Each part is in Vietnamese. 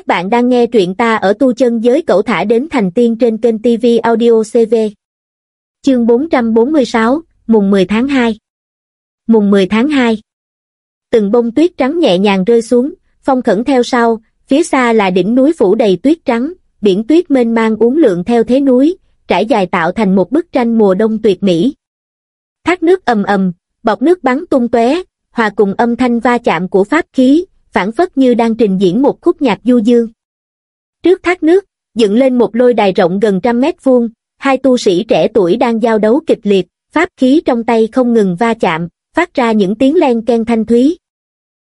Các bạn đang nghe truyện ta ở tu chân giới cẩu thả đến thành tiên trên kênh TV Audio CV. Chương 446, mùng 10 tháng 2 Mùng 10 tháng 2 Từng bông tuyết trắng nhẹ nhàng rơi xuống, phong khẩn theo sau, phía xa là đỉnh núi phủ đầy tuyết trắng, biển tuyết mênh mang uốn lượn theo thế núi, trải dài tạo thành một bức tranh mùa đông tuyệt mỹ. Thác nước ầm ầm, bọt nước bắn tung tóe, hòa cùng âm thanh va chạm của pháp khí, phản phất như đang trình diễn một khúc nhạc du dương. Trước thác nước, dựng lên một lôi đài rộng gần trăm mét vuông, hai tu sĩ trẻ tuổi đang giao đấu kịch liệt, pháp khí trong tay không ngừng va chạm, phát ra những tiếng len ken thanh thúy.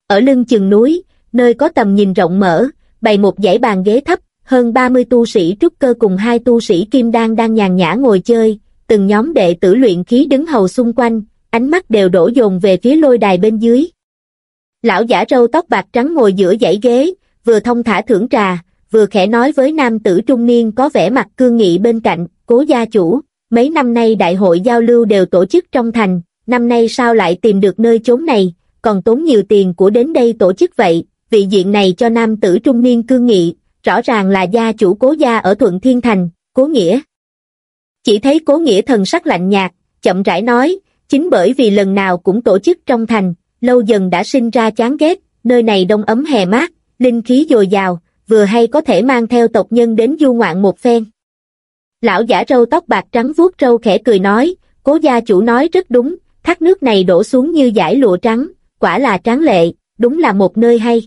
Ở lưng chừng núi, nơi có tầm nhìn rộng mở, bày một dãy bàn ghế thấp, hơn 30 tu sĩ trúc cơ cùng hai tu sĩ kim đan đang nhàn nhã ngồi chơi, từng nhóm đệ tử luyện khí đứng hầu xung quanh, ánh mắt đều đổ dồn về phía lôi đài bên dưới. Lão giả râu tóc bạc trắng ngồi giữa dãy ghế, vừa thông thả thưởng trà, vừa khẽ nói với nam tử trung niên có vẻ mặt cương nghị bên cạnh, cố gia chủ, mấy năm nay đại hội giao lưu đều tổ chức trong thành, năm nay sao lại tìm được nơi chốn này, còn tốn nhiều tiền của đến đây tổ chức vậy, vị diện này cho nam tử trung niên cương nghị, rõ ràng là gia chủ cố gia ở Thuận Thiên Thành, cố nghĩa. Chỉ thấy cố nghĩa thần sắc lạnh nhạt, chậm rãi nói, chính bởi vì lần nào cũng tổ chức trong thành, lâu dần đã sinh ra chán ghét, nơi này đông ấm hè mát, linh khí dồi dào, vừa hay có thể mang theo tộc nhân đến du ngoạn một phen. Lão giả râu tóc bạc trắng vuốt râu khẽ cười nói, cố gia chủ nói rất đúng, thác nước này đổ xuống như giải lụa trắng, quả là tráng lệ, đúng là một nơi hay.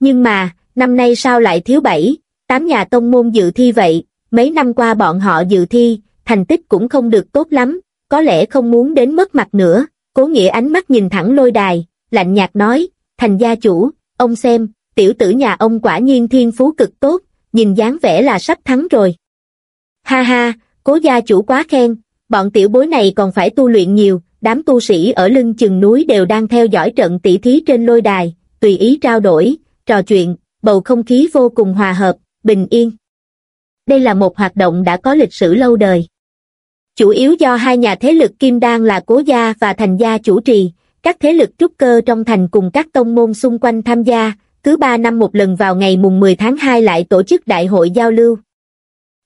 Nhưng mà, năm nay sao lại thiếu bảy, tám nhà tông môn dự thi vậy, mấy năm qua bọn họ dự thi, thành tích cũng không được tốt lắm, có lẽ không muốn đến mất mặt nữa, cố nghĩa ánh mắt nhìn thẳng lôi đài, lạnh nhạt nói, thành gia chủ, ông xem, tiểu tử nhà ông quả nhiên thiên phú cực tốt, nhìn dáng vẻ là sắp thắng rồi. Ha ha, cố gia chủ quá khen, bọn tiểu bối này còn phải tu luyện nhiều, đám tu sĩ ở lưng chừng núi đều đang theo dõi trận tỷ thí trên lôi đài, tùy ý trao đổi, trò chuyện, bầu không khí vô cùng hòa hợp, bình yên. Đây là một hoạt động đã có lịch sử lâu đời. Chủ yếu do hai nhà thế lực Kim Đan là Cố Gia và Thành Gia chủ trì, các thế lực trúc cơ trong thành cùng các tông môn xung quanh tham gia, cứ ba năm một lần vào ngày mùng 10 tháng 2 lại tổ chức đại hội giao lưu.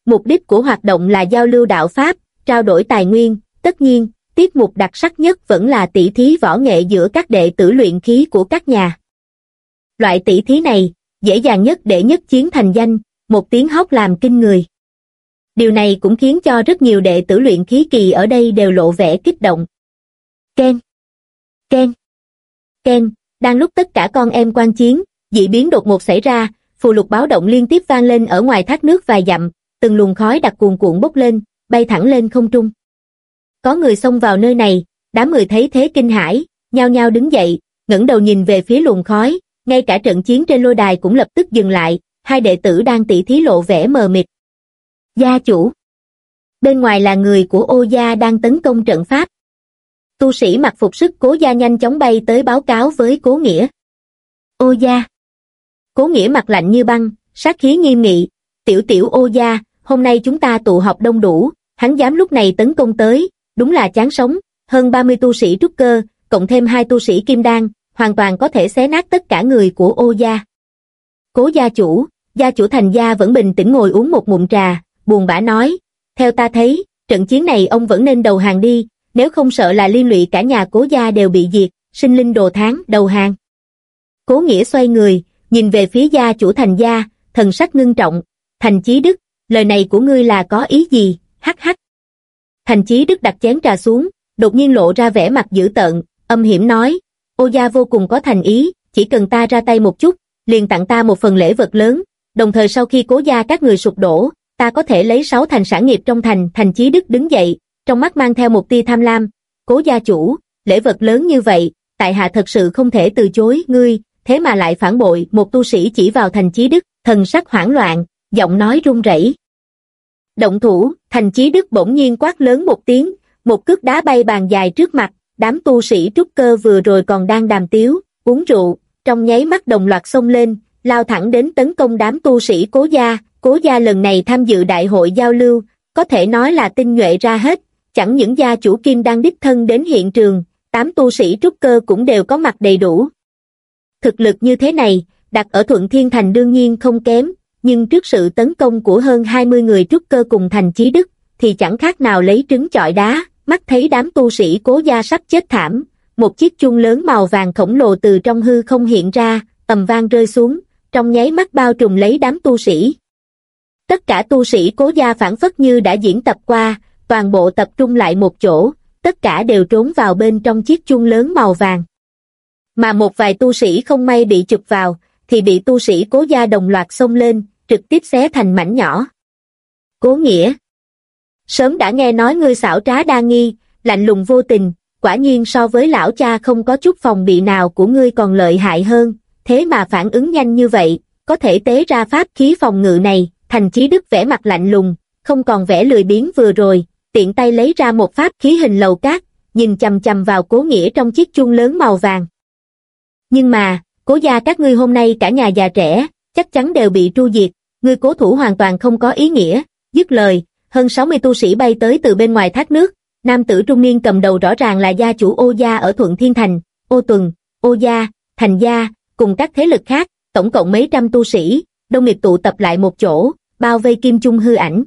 Mục đích của hoạt động là giao lưu đạo Pháp, trao đổi tài nguyên, tất nhiên, tiết mục đặc sắc nhất vẫn là tỷ thí võ nghệ giữa các đệ tử luyện khí của các nhà. Loại tỷ thí này, dễ dàng nhất để nhất chiến thành danh, một tiếng hóc làm kinh người. Điều này cũng khiến cho rất nhiều đệ tử luyện khí kỳ ở đây đều lộ vẻ kích động. Ken. Ken. Ken, đang lúc tất cả con em quan chiến, dị biến đột ngột xảy ra, phù lục báo động liên tiếp vang lên ở ngoài thác nước vài dặm, từng luồng khói đặc cuồn cuộn bốc lên, bay thẳng lên không trung. Có người xông vào nơi này, đám người thấy thế kinh hãi, nhao nhao đứng dậy, ngẩng đầu nhìn về phía luồng khói, ngay cả trận chiến trên lôi đài cũng lập tức dừng lại, hai đệ tử đang tỉ thí lộ vẻ mờ mịt. Gia chủ Bên ngoài là người của ô gia đang tấn công trận pháp. Tu sĩ mặc phục sức cố gia nhanh chóng bay tới báo cáo với cố nghĩa. Ô gia Cố nghĩa mặt lạnh như băng, sát khí nghiêm nghị, tiểu tiểu ô gia, hôm nay chúng ta tụ họp đông đủ, hắn dám lúc này tấn công tới, đúng là chán sống, hơn 30 tu sĩ trúc cơ, cộng thêm hai tu sĩ kim đan, hoàn toàn có thể xé nát tất cả người của ô gia. Cố gia chủ, gia chủ thành gia vẫn bình tĩnh ngồi uống một ngụm trà, buồn bã nói, theo ta thấy, trận chiến này ông vẫn nên đầu hàng đi, nếu không sợ là liên lụy cả nhà cố gia đều bị diệt, sinh linh đồ tháng, đầu hàng. Cố nghĩa xoay người, nhìn về phía gia chủ thành gia, thần sắc ngưng trọng, thành chí đức, lời này của ngươi là có ý gì, hắc hắc. Thành chí đức đặt chén trà xuống, đột nhiên lộ ra vẻ mặt dữ tợn, âm hiểm nói, ô gia vô cùng có thành ý, chỉ cần ta ra tay một chút, liền tặng ta một phần lễ vật lớn, đồng thời sau khi cố gia các người sụp đổ, ta có thể lấy sáu thành sản nghiệp trong thành, thành chí đức đứng dậy, trong mắt mang theo một tia tham lam, cố gia chủ, lễ vật lớn như vậy, tại hạ thật sự không thể từ chối, ngươi, thế mà lại phản bội, một tu sĩ chỉ vào thành chí đức, thần sắc hoảng loạn, giọng nói run rẩy. Động thủ, thành chí đức bỗng nhiên quát lớn một tiếng, một cước đá bay bàn dài trước mặt, đám tu sĩ trúc cơ vừa rồi còn đang đàm tiếu, uống rượu, trong nháy mắt đồng loạt xông lên, lao thẳng đến tấn công đám tu sĩ cố gia, cố gia lần này tham dự đại hội giao lưu, có thể nói là tinh nhuệ ra hết, chẳng những gia chủ kim đang đích thân đến hiện trường, tám tu sĩ trúc cơ cũng đều có mặt đầy đủ. Thực lực như thế này, đặt ở Thuận Thiên Thành đương nhiên không kém, nhưng trước sự tấn công của hơn 20 người trúc cơ cùng thành chí đức, thì chẳng khác nào lấy trứng chọi đá, mắt thấy đám tu sĩ cố gia sắp chết thảm, một chiếc chuông lớn màu vàng khổng lồ từ trong hư không hiện ra, ầm vang rơi xuống, trong nháy mắt bao trùm lấy đám tu sĩ. Tất cả tu sĩ cố gia phản phất như đã diễn tập qua, toàn bộ tập trung lại một chỗ, tất cả đều trốn vào bên trong chiếc chuông lớn màu vàng. Mà một vài tu sĩ không may bị chụp vào, thì bị tu sĩ cố gia đồng loạt xông lên, trực tiếp xé thành mảnh nhỏ. Cố nghĩa Sớm đã nghe nói ngươi xảo trá đa nghi, lạnh lùng vô tình, quả nhiên so với lão cha không có chút phòng bị nào của ngươi còn lợi hại hơn, thế mà phản ứng nhanh như vậy, có thể tế ra pháp khí phòng ngự này, thành chí đức vẻ mặt lạnh lùng, không còn vẻ lười biếng vừa rồi, tiện tay lấy ra một pháp khí hình lầu cát, nhìn chầm chầm vào cố nghĩa trong chiếc chuông lớn màu vàng. Nhưng mà, cố gia các ngươi hôm nay cả nhà già trẻ, chắc chắn đều bị tru diệt, ngươi cố thủ hoàn toàn không có ý nghĩa, dứt lời, hơn 60 tu sĩ bay tới từ bên ngoài thác nước, nam tử trung niên cầm đầu rõ ràng là gia chủ ô gia ở Thuận Thiên Thành, ô tuần, ô gia, thành gia, cùng các thế lực khác, tổng cộng mấy trăm tu sĩ, đông nghiệp tụ tập lại một chỗ, bao vây kim chung hư ảnh.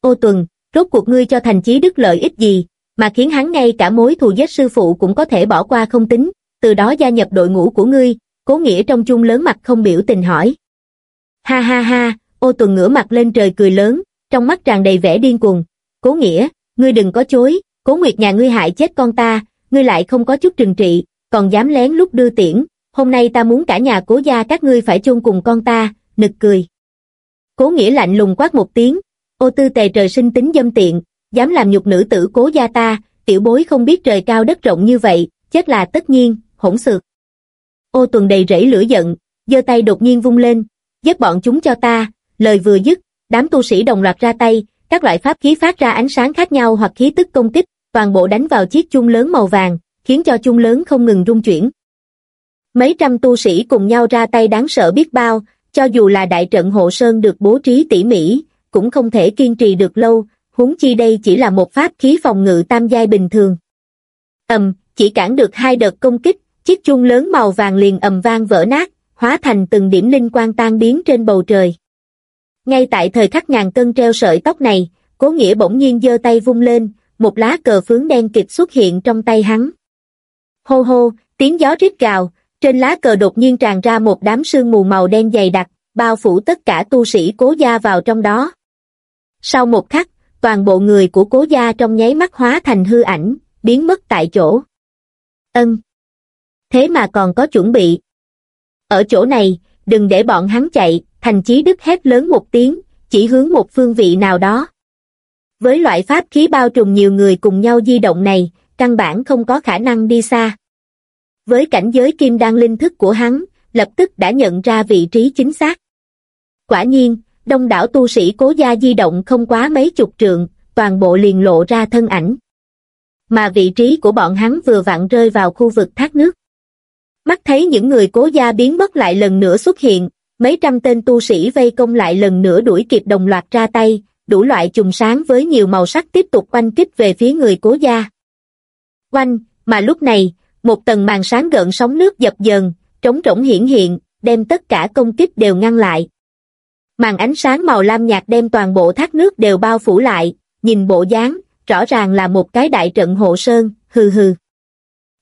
Ô tuần, rốt cuộc ngươi cho thành chí đức lợi ích gì, mà khiến hắn ngay cả mối thù giết sư phụ cũng có thể bỏ qua không tính, từ đó gia nhập đội ngũ của ngươi, cố nghĩa trong chung lớn mặt không biểu tình hỏi. Ha ha ha, ô tuần ngửa mặt lên trời cười lớn, trong mắt tràn đầy vẻ điên cuồng. Cố nghĩa, ngươi đừng có chối, cố nguyệt nhà ngươi hại chết con ta, ngươi lại không có chút trừng trị, còn dám lén lúc đưa tiễn, hôm nay ta muốn cả nhà cố gia các ngươi phải chôn cùng con ta, nực cười. Cố nghĩa lạnh lùng quát một tiếng, ô tư tề trời sinh tính dâm tiện, dám làm nhục nữ tử cố gia ta, tiểu bối không biết trời cao đất rộng như vậy, chết là tất nhiên, hỗn xược. Ô tuần đầy rẫy lửa giận, giơ tay đột nhiên vung lên, giết bọn chúng cho ta, lời vừa dứt, đám tu sĩ đồng loạt ra tay, các loại pháp khí phát ra ánh sáng khác nhau hoặc khí tức công kích, toàn bộ đánh vào chiếc chung lớn màu vàng, khiến cho chung lớn không ngừng rung chuyển. Mấy trăm tu sĩ cùng nhau ra tay đáng sợ biết bao, cho dù là đại trận hộ sơn được bố trí tỉ mỉ, cũng không thể kiên trì được lâu, huống chi đây chỉ là một pháp khí phòng ngự tam giai bình thường. Ầm, chỉ cản được hai đợt công kích, chiếc chuông lớn màu vàng liền ầm vang vỡ nát, hóa thành từng điểm linh quang tan biến trên bầu trời. Ngay tại thời khắc ngàn cân treo sợi tóc này, Cố Nghĩa bỗng nhiên giơ tay vung lên, một lá cờ phướng đen kịch xuất hiện trong tay hắn. Hô hô, tiếng gió rít gào, trên lá cờ đột nhiên tràn ra một đám sương mù màu đen dày đặc, bao phủ tất cả tu sĩ cố gia vào trong đó. Sau một khắc, toàn bộ người của cố gia trong nháy mắt hóa thành hư ảnh, biến mất tại chỗ. Ân. Thế mà còn có chuẩn bị. Ở chỗ này, đừng để bọn hắn chạy, thành chí đức hét lớn một tiếng, chỉ hướng một phương vị nào đó. Với loại pháp khí bao trùm nhiều người cùng nhau di động này, căn bản không có khả năng đi xa. Với cảnh giới kim đan linh thức của hắn, lập tức đã nhận ra vị trí chính xác. Quả nhiên, đông đảo tu sĩ cố gia di động không quá mấy chục trượng, toàn bộ liền lộ ra thân ảnh. Mà vị trí của bọn hắn vừa vặn rơi vào khu vực thác nước. Mắt thấy những người cố gia biến mất lại lần nữa xuất hiện, mấy trăm tên tu sĩ vây công lại lần nữa đuổi kịp đồng loạt ra tay, đủ loại chùm sáng với nhiều màu sắc tiếp tục quanh kích về phía người cố gia. Quanh, mà lúc này, một tầng màn sáng gợn sóng nước dập dờn, trống rỗng hiển hiện, đem tất cả công kích đều ngăn lại. Màn ánh sáng màu lam nhạt đem toàn bộ thác nước đều bao phủ lại, nhìn bộ dáng, rõ ràng là một cái đại trận hộ sơn, hừ hừ.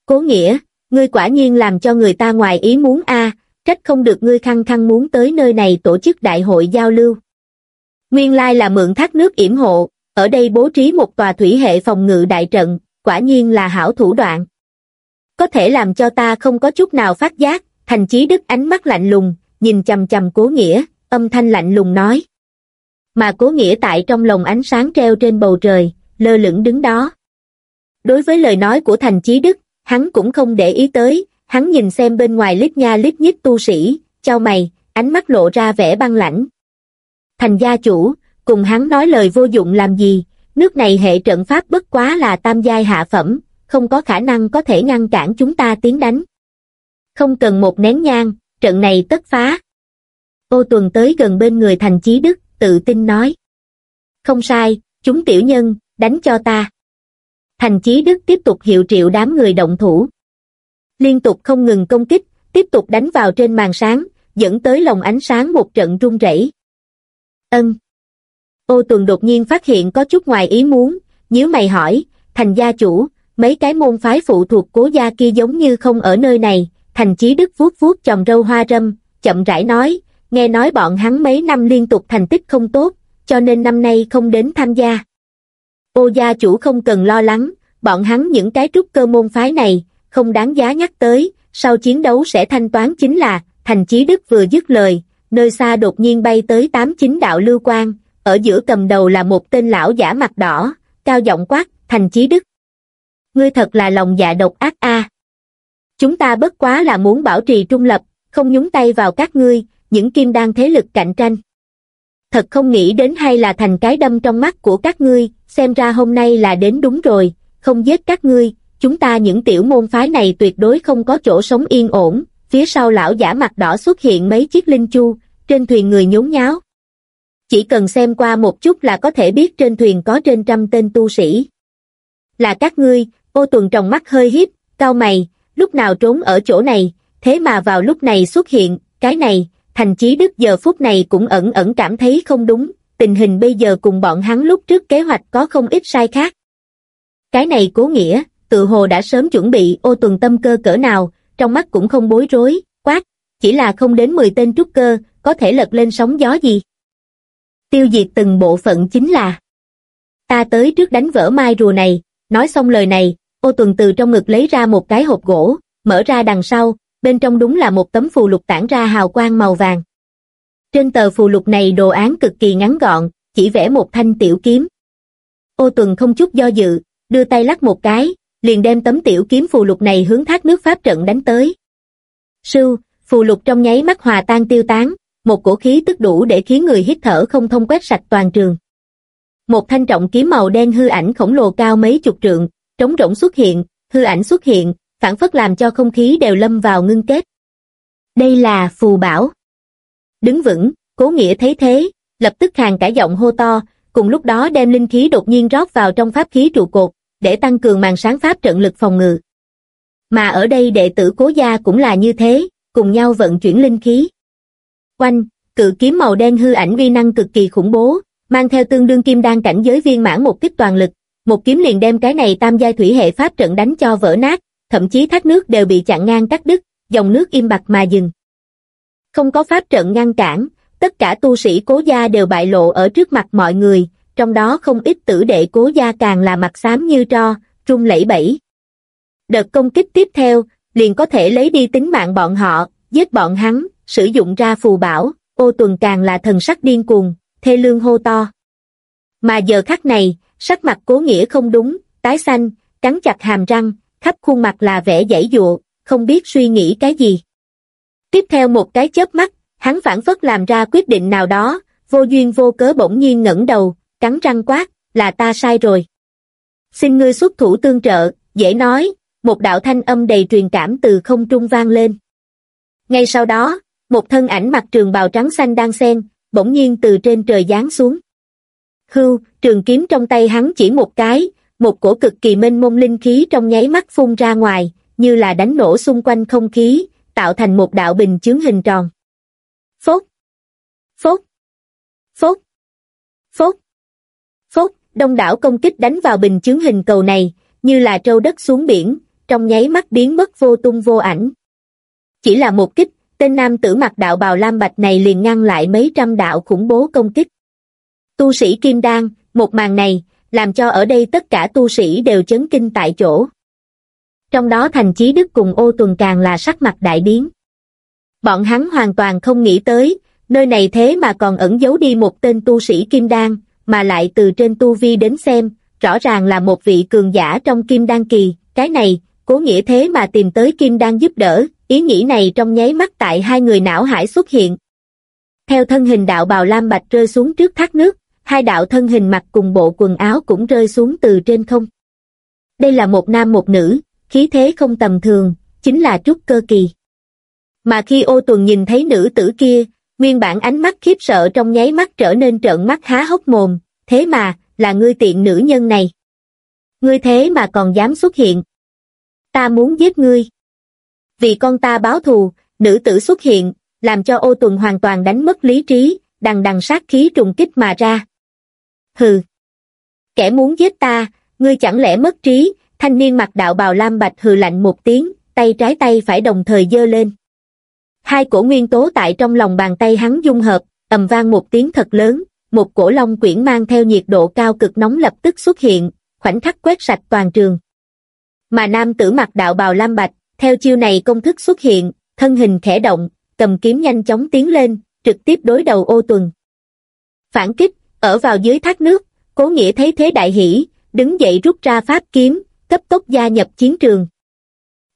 Cố nghĩa, ngươi quả nhiên làm cho người ta ngoài ý muốn a trách không được ngươi khăng khăng muốn tới nơi này tổ chức đại hội giao lưu. Nguyên lai là mượn thác nước yểm hộ, ở đây bố trí một tòa thủy hệ phòng ngự đại trận, quả nhiên là hảo thủ đoạn. Có thể làm cho ta không có chút nào phát giác, thành chí đức ánh mắt lạnh lùng, nhìn chầm chầm cố nghĩa, âm thanh lạnh lùng nói. Mà cố nghĩa tại trong lồng ánh sáng treo trên bầu trời, lơ lửng đứng đó. Đối với lời nói của thành chí đức, hắn cũng không để ý tới, hắn nhìn xem bên ngoài lít nha lít nhít tu sĩ, chào mày, ánh mắt lộ ra vẻ băng lãnh. Thành gia chủ, cùng hắn nói lời vô dụng làm gì, nước này hệ trận pháp bất quá là tam giai hạ phẩm, không có khả năng có thể ngăn cản chúng ta tiến đánh. Không cần một nén nhang, trận này tất phá. Ô tuần tới gần bên người thành chí đức, tự tin nói. Không sai, chúng tiểu nhân, đánh cho ta. Thành chí đức tiếp tục hiệu triệu đám người động thủ. Liên tục không ngừng công kích, tiếp tục đánh vào trên màn sáng, dẫn tới lồng ánh sáng một trận rung rẩy. Ân. Ô tuần đột nhiên phát hiện có chút ngoài ý muốn, nhíu mày hỏi, thành gia chủ, mấy cái môn phái phụ thuộc cố gia kia giống như không ở nơi này, thành chí đức vuốt vuốt chòm râu hoa râm, chậm rãi nói, nghe nói bọn hắn mấy năm liên tục thành tích không tốt, cho nên năm nay không đến tham gia. Ô gia chủ không cần lo lắng, bọn hắn những cái trúc cơ môn phái này, không đáng giá nhắc tới, sau chiến đấu sẽ thanh toán chính là, thành chí đức vừa dứt lời, nơi xa đột nhiên bay tới tám chín đạo lưu quan, ở giữa cầm đầu là một tên lão giả mặt đỏ, cao giọng quát, thành chí đức. Ngươi thật là lòng dạ độc ác a. Chúng ta bất quá là muốn bảo trì trung lập, không nhúng tay vào các ngươi, những kim đan thế lực cạnh tranh. Thật không nghĩ đến hay là thành cái đâm trong mắt của các ngươi, xem ra hôm nay là đến đúng rồi, không giết các ngươi, chúng ta những tiểu môn phái này tuyệt đối không có chỗ sống yên ổn, phía sau lão giả mặt đỏ xuất hiện mấy chiếc linh chu, trên thuyền người nhốn nháo. Chỉ cần xem qua một chút là có thể biết trên thuyền có trên trăm tên tu sĩ. Là các ngươi, ô tuần trong mắt hơi hiếp, cao mày, lúc nào trốn ở chỗ này, thế mà vào lúc này xuất hiện, cái này, thành chí đức giờ phút này cũng ẩn ẩn cảm thấy không đúng, tình hình bây giờ cùng bọn hắn lúc trước kế hoạch có không ít sai khác. Cái này cố nghĩa, tự hồ đã sớm chuẩn bị ô tuần tâm cơ cỡ nào, trong mắt cũng không bối rối, quát, chỉ là không đến 10 tên trúc cơ, có thể lật lên sóng gió gì. Tiêu diệt từng bộ phận chính là Ta tới trước đánh vỡ mai rùa này, nói xong lời này, ô tuần từ trong ngực lấy ra một cái hộp gỗ, mở ra đằng sau, bên trong đúng là một tấm phù lục tản ra hào quang màu vàng. Trên tờ phù lục này đồ án cực kỳ ngắn gọn, chỉ vẽ một thanh tiểu kiếm. Ô tuần không chút do dự, đưa tay lắc một cái, liền đem tấm tiểu kiếm phù lục này hướng thác nước pháp trận đánh tới. Sưu, phù lục trong nháy mắt hòa tan tiêu tán, một cổ khí tức đủ để khiến người hít thở không thông quét sạch toàn trường. Một thanh trọng kiếm màu đen hư ảnh khổng lồ cao mấy chục trượng, trống rỗng xuất hiện, hư ảnh xuất hiện, phản phất làm cho không khí đều lâm vào ngưng kết. Đây là phù bảo. Đứng vững, cố nghĩa thấy thế, lập tức hàng cả giọng hô to, cùng lúc đó đem linh khí đột nhiên rót vào trong pháp khí trụ cột, để tăng cường màn sáng pháp trận lực phòng ngự. Mà ở đây đệ tử cố gia cũng là như thế, cùng nhau vận chuyển linh khí. Quanh, cự kiếm màu đen hư ảnh uy năng cực kỳ khủng bố, mang theo tương đương kim đan cảnh giới viên mãn một kích toàn lực, một kiếm liền đem cái này tam giai thủy hệ pháp trận đánh cho vỡ nát, thậm chí thác nước đều bị chặn ngang cắt đứt, dòng nước im bặt mà dừng. Không có pháp trận ngăn cản, tất cả tu sĩ cố gia đều bại lộ ở trước mặt mọi người, trong đó không ít tử đệ cố gia càng là mặt xám như tro, trung lẫy bẫy. Đợt công kích tiếp theo, liền có thể lấy đi tính mạng bọn họ, giết bọn hắn, sử dụng ra phù bảo, ô tuần càng là thần sắc điên cuồng, thê lương hô to. Mà giờ khắc này, sắc mặt cố nghĩa không đúng, tái xanh, cắn chặt hàm răng, khắp khuôn mặt là vẻ dãy dụa, không biết suy nghĩ cái gì. Tiếp theo một cái chớp mắt, hắn phản phất làm ra quyết định nào đó, vô duyên vô cớ bỗng nhiên ngẩng đầu, cắn răng quát, là ta sai rồi. Xin ngươi xuất thủ tương trợ, dễ nói, một đạo thanh âm đầy truyền cảm từ không trung vang lên. Ngay sau đó, một thân ảnh mặc trường bào trắng xanh đang xen, bỗng nhiên từ trên trời giáng xuống. Hưu, trường kiếm trong tay hắn chỉ một cái, một cổ cực kỳ mênh mông linh khí trong nháy mắt phun ra ngoài, như là đánh nổ xung quanh không khí, tạo thành một đạo bình chướng hình tròn. Phốt! Phốt! Phốt! Phốt! Phốt! Đông đảo công kích đánh vào bình chướng hình cầu này, như là trâu đất xuống biển, trong nháy mắt biến mất vô tung vô ảnh. Chỉ là một kích, tên nam tử mặc đạo bào lam bạch này liền ngăn lại mấy trăm đạo khủng bố công kích. Tu sĩ Kim Đan, một màn này, làm cho ở đây tất cả tu sĩ đều chấn kinh tại chỗ. Trong đó thành chí đức cùng ô tuần càng là sắc mặt đại biến. Bọn hắn hoàn toàn không nghĩ tới, nơi này thế mà còn ẩn giấu đi một tên tu sĩ Kim Đan, mà lại từ trên tu vi đến xem, rõ ràng là một vị cường giả trong Kim Đan kỳ, cái này, cố nghĩa thế mà tìm tới Kim Đan giúp đỡ, ý nghĩ này trong nháy mắt tại hai người não hải xuất hiện. Theo thân hình đạo bào lam bạch rơi xuống trước thác nước, hai đạo thân hình mặc cùng bộ quần áo cũng rơi xuống từ trên không. Đây là một nam một nữ, khí thế không tầm thường, chính là trúc cơ kỳ. Mà khi ô tuần nhìn thấy nữ tử kia, nguyên bản ánh mắt khiếp sợ trong nháy mắt trở nên trợn mắt há hốc mồm, thế mà, là ngươi tiện nữ nhân này. Ngươi thế mà còn dám xuất hiện. Ta muốn giết ngươi. Vì con ta báo thù, nữ tử xuất hiện, làm cho ô tuần hoàn toàn đánh mất lý trí, đằng đằng sát khí trùng kích mà ra. Hừ! Kẻ muốn giết ta, ngươi chẳng lẽ mất trí, thanh niên mặc đạo bào lam bạch hừ lạnh một tiếng, tay trái tay phải đồng thời giơ lên. Hai cổ nguyên tố tại trong lòng bàn tay hắn dung hợp, ầm vang một tiếng thật lớn, một cổ long quyển mang theo nhiệt độ cao cực nóng lập tức xuất hiện, khoảnh khắc quét sạch toàn trường. Mà nam tử mặc đạo bào lam bạch, theo chiêu này công thức xuất hiện, thân hình khẽ động, cầm kiếm nhanh chóng tiến lên, trực tiếp đối đầu ô tuần. Phản kích, ở vào dưới thác nước, cố nghĩa thấy thế đại hỷ, đứng dậy rút ra pháp kiếm, cấp tốc gia nhập chiến trường.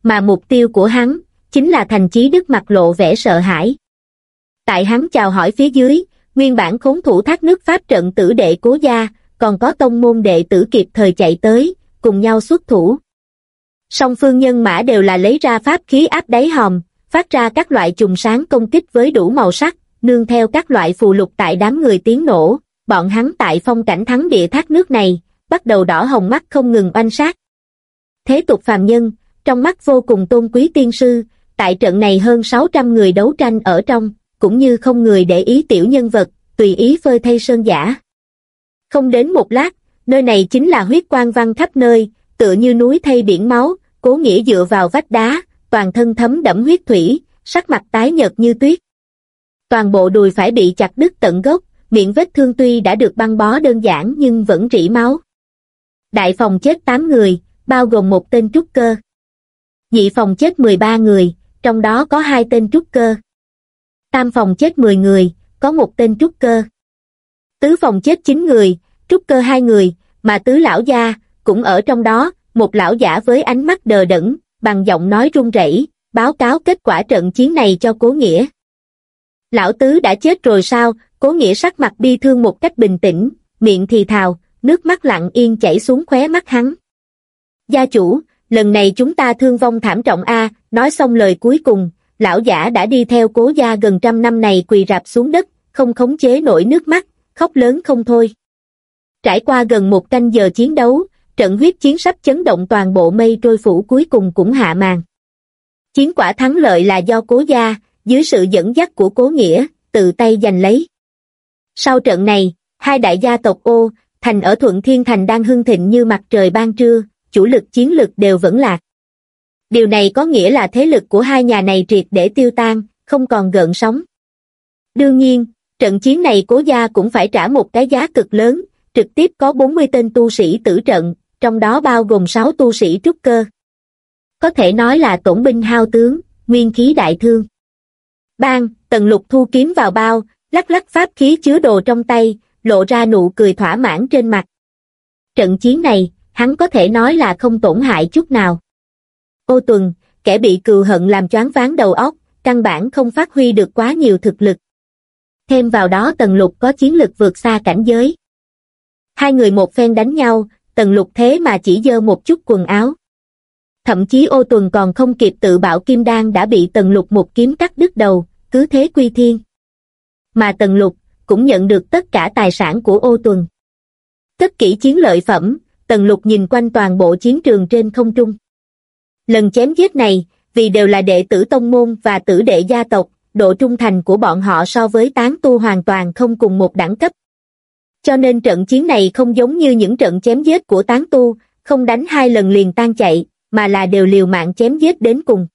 Mà mục tiêu của hắn, chính là thành chí đức mặt lộ vẻ sợ hãi. Tại hắn chào hỏi phía dưới, nguyên bản khốn thủ thác nước pháp trận tử đệ cố gia, còn có tông môn đệ tử kịp thời chạy tới, cùng nhau xuất thủ. Song phương nhân mã đều là lấy ra pháp khí áp đáy hòm, phát ra các loại trùng sáng công kích với đủ màu sắc, nương theo các loại phù lục tại đám người tiếng nổ, bọn hắn tại phong cảnh thắng địa thác nước này, bắt đầu đỏ hồng mắt không ngừng oanh sát. Thế tục phàm nhân, trong mắt vô cùng tôn quý tiên sư, tại trận này hơn 600 người đấu tranh ở trong, cũng như không người để ý tiểu nhân vật, tùy ý phơi thay sơn giả. Không đến một lát, nơi này chính là huyết quang văn khắp nơi, tựa như núi thay biển máu, cố nghĩa dựa vào vách đá, toàn thân thấm đẫm huyết thủy, sắc mặt tái nhợt như tuyết. Toàn bộ đùi phải bị chặt đứt tận gốc, miệng vết thương tuy đã được băng bó đơn giản nhưng vẫn rỉ máu. Đại phòng chết 8 người, bao gồm một tên trúc cơ. Nhị phòng chết 13 người, trong đó có hai tên trúc cơ. Tam phòng chết 10 người, có một tên trúc cơ. Tứ phòng chết 9 người, trúc cơ hai người, mà tứ lão gia, cũng ở trong đó, một lão giả với ánh mắt đờ đẫn, bằng giọng nói run rẩy, báo cáo kết quả trận chiến này cho Cố Nghĩa. Lão Tứ đã chết rồi sao, Cố Nghĩa sắc mặt bi thương một cách bình tĩnh, miệng thì thào, nước mắt lặng yên chảy xuống khóe mắt hắn. Gia chủ, lần này chúng ta thương vong thảm trọng A, nói xong lời cuối cùng, lão giả đã đi theo cố gia gần trăm năm này quỳ rạp xuống đất, không khống chế nổi nước mắt, khóc lớn không thôi. Trải qua gần một canh giờ chiến đấu, trận huyết chiến sắp chấn động toàn bộ mây trôi phủ cuối cùng cũng hạ màn. Chiến quả thắng lợi là do cố gia, dưới sự dẫn dắt của cố nghĩa, tự tay giành lấy. Sau trận này, hai đại gia tộc ô, thành ở Thuận Thiên Thành đang hưng thịnh như mặt trời ban trưa, chủ lực chiến lực đều vẫn lạc. Điều này có nghĩa là thế lực của hai nhà này triệt để tiêu tan, không còn gợn sóng. Đương nhiên, trận chiến này cố gia cũng phải trả một cái giá cực lớn, trực tiếp có 40 tên tu sĩ tử trận, trong đó bao gồm 6 tu sĩ trúc cơ. Có thể nói là tổn binh hao tướng, nguyên khí đại thương. Bang, tần lục thu kiếm vào bao, lắc lắc pháp khí chứa đồ trong tay, lộ ra nụ cười thỏa mãn trên mặt. Trận chiến này, hắn có thể nói là không tổn hại chút nào. Ô tuần, kẻ bị cừu hận làm choáng váng đầu óc, căn bản không phát huy được quá nhiều thực lực. Thêm vào đó tần lục có chiến lực vượt xa cảnh giới. Hai người một phen đánh nhau, tần lục thế mà chỉ dơ một chút quần áo. Thậm chí ô tuần còn không kịp tự bạo kim đan đã bị tần lục một kiếm cắt đứt đầu, cứ thế quy thiên. Mà tần lục, cũng nhận được tất cả tài sản của ô tuần. Tất kỹ chiến lợi phẩm, tần lục nhìn quanh toàn bộ chiến trường trên không trung. Lần chém giết này, vì đều là đệ tử tông môn và tử đệ gia tộc, độ trung thành của bọn họ so với tán tu hoàn toàn không cùng một đẳng cấp. Cho nên trận chiến này không giống như những trận chém giết của tán tu, không đánh hai lần liền tan chạy, mà là đều liều mạng chém giết đến cùng.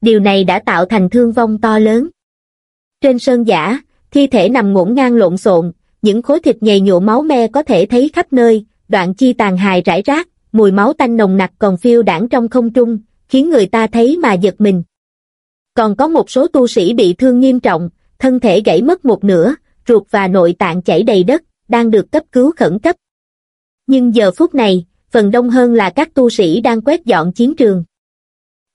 Điều này đã tạo thành thương vong to lớn. Trên sơn giả, thi thể nằm ngổn ngang lộn xộn, những khối thịt nhầy nhụa máu me có thể thấy khắp nơi, đoạn chi tàn hài rải rác, mùi máu tanh nồng nặc còn phiêu đảng trong không trung, khiến người ta thấy mà giật mình. Còn có một số tu sĩ bị thương nghiêm trọng, thân thể gãy mất một nửa, ruột và nội tạng chảy đầy đất, đang được cấp cứu khẩn cấp. Nhưng giờ phút này, phần đông hơn là các tu sĩ đang quét dọn chiến trường.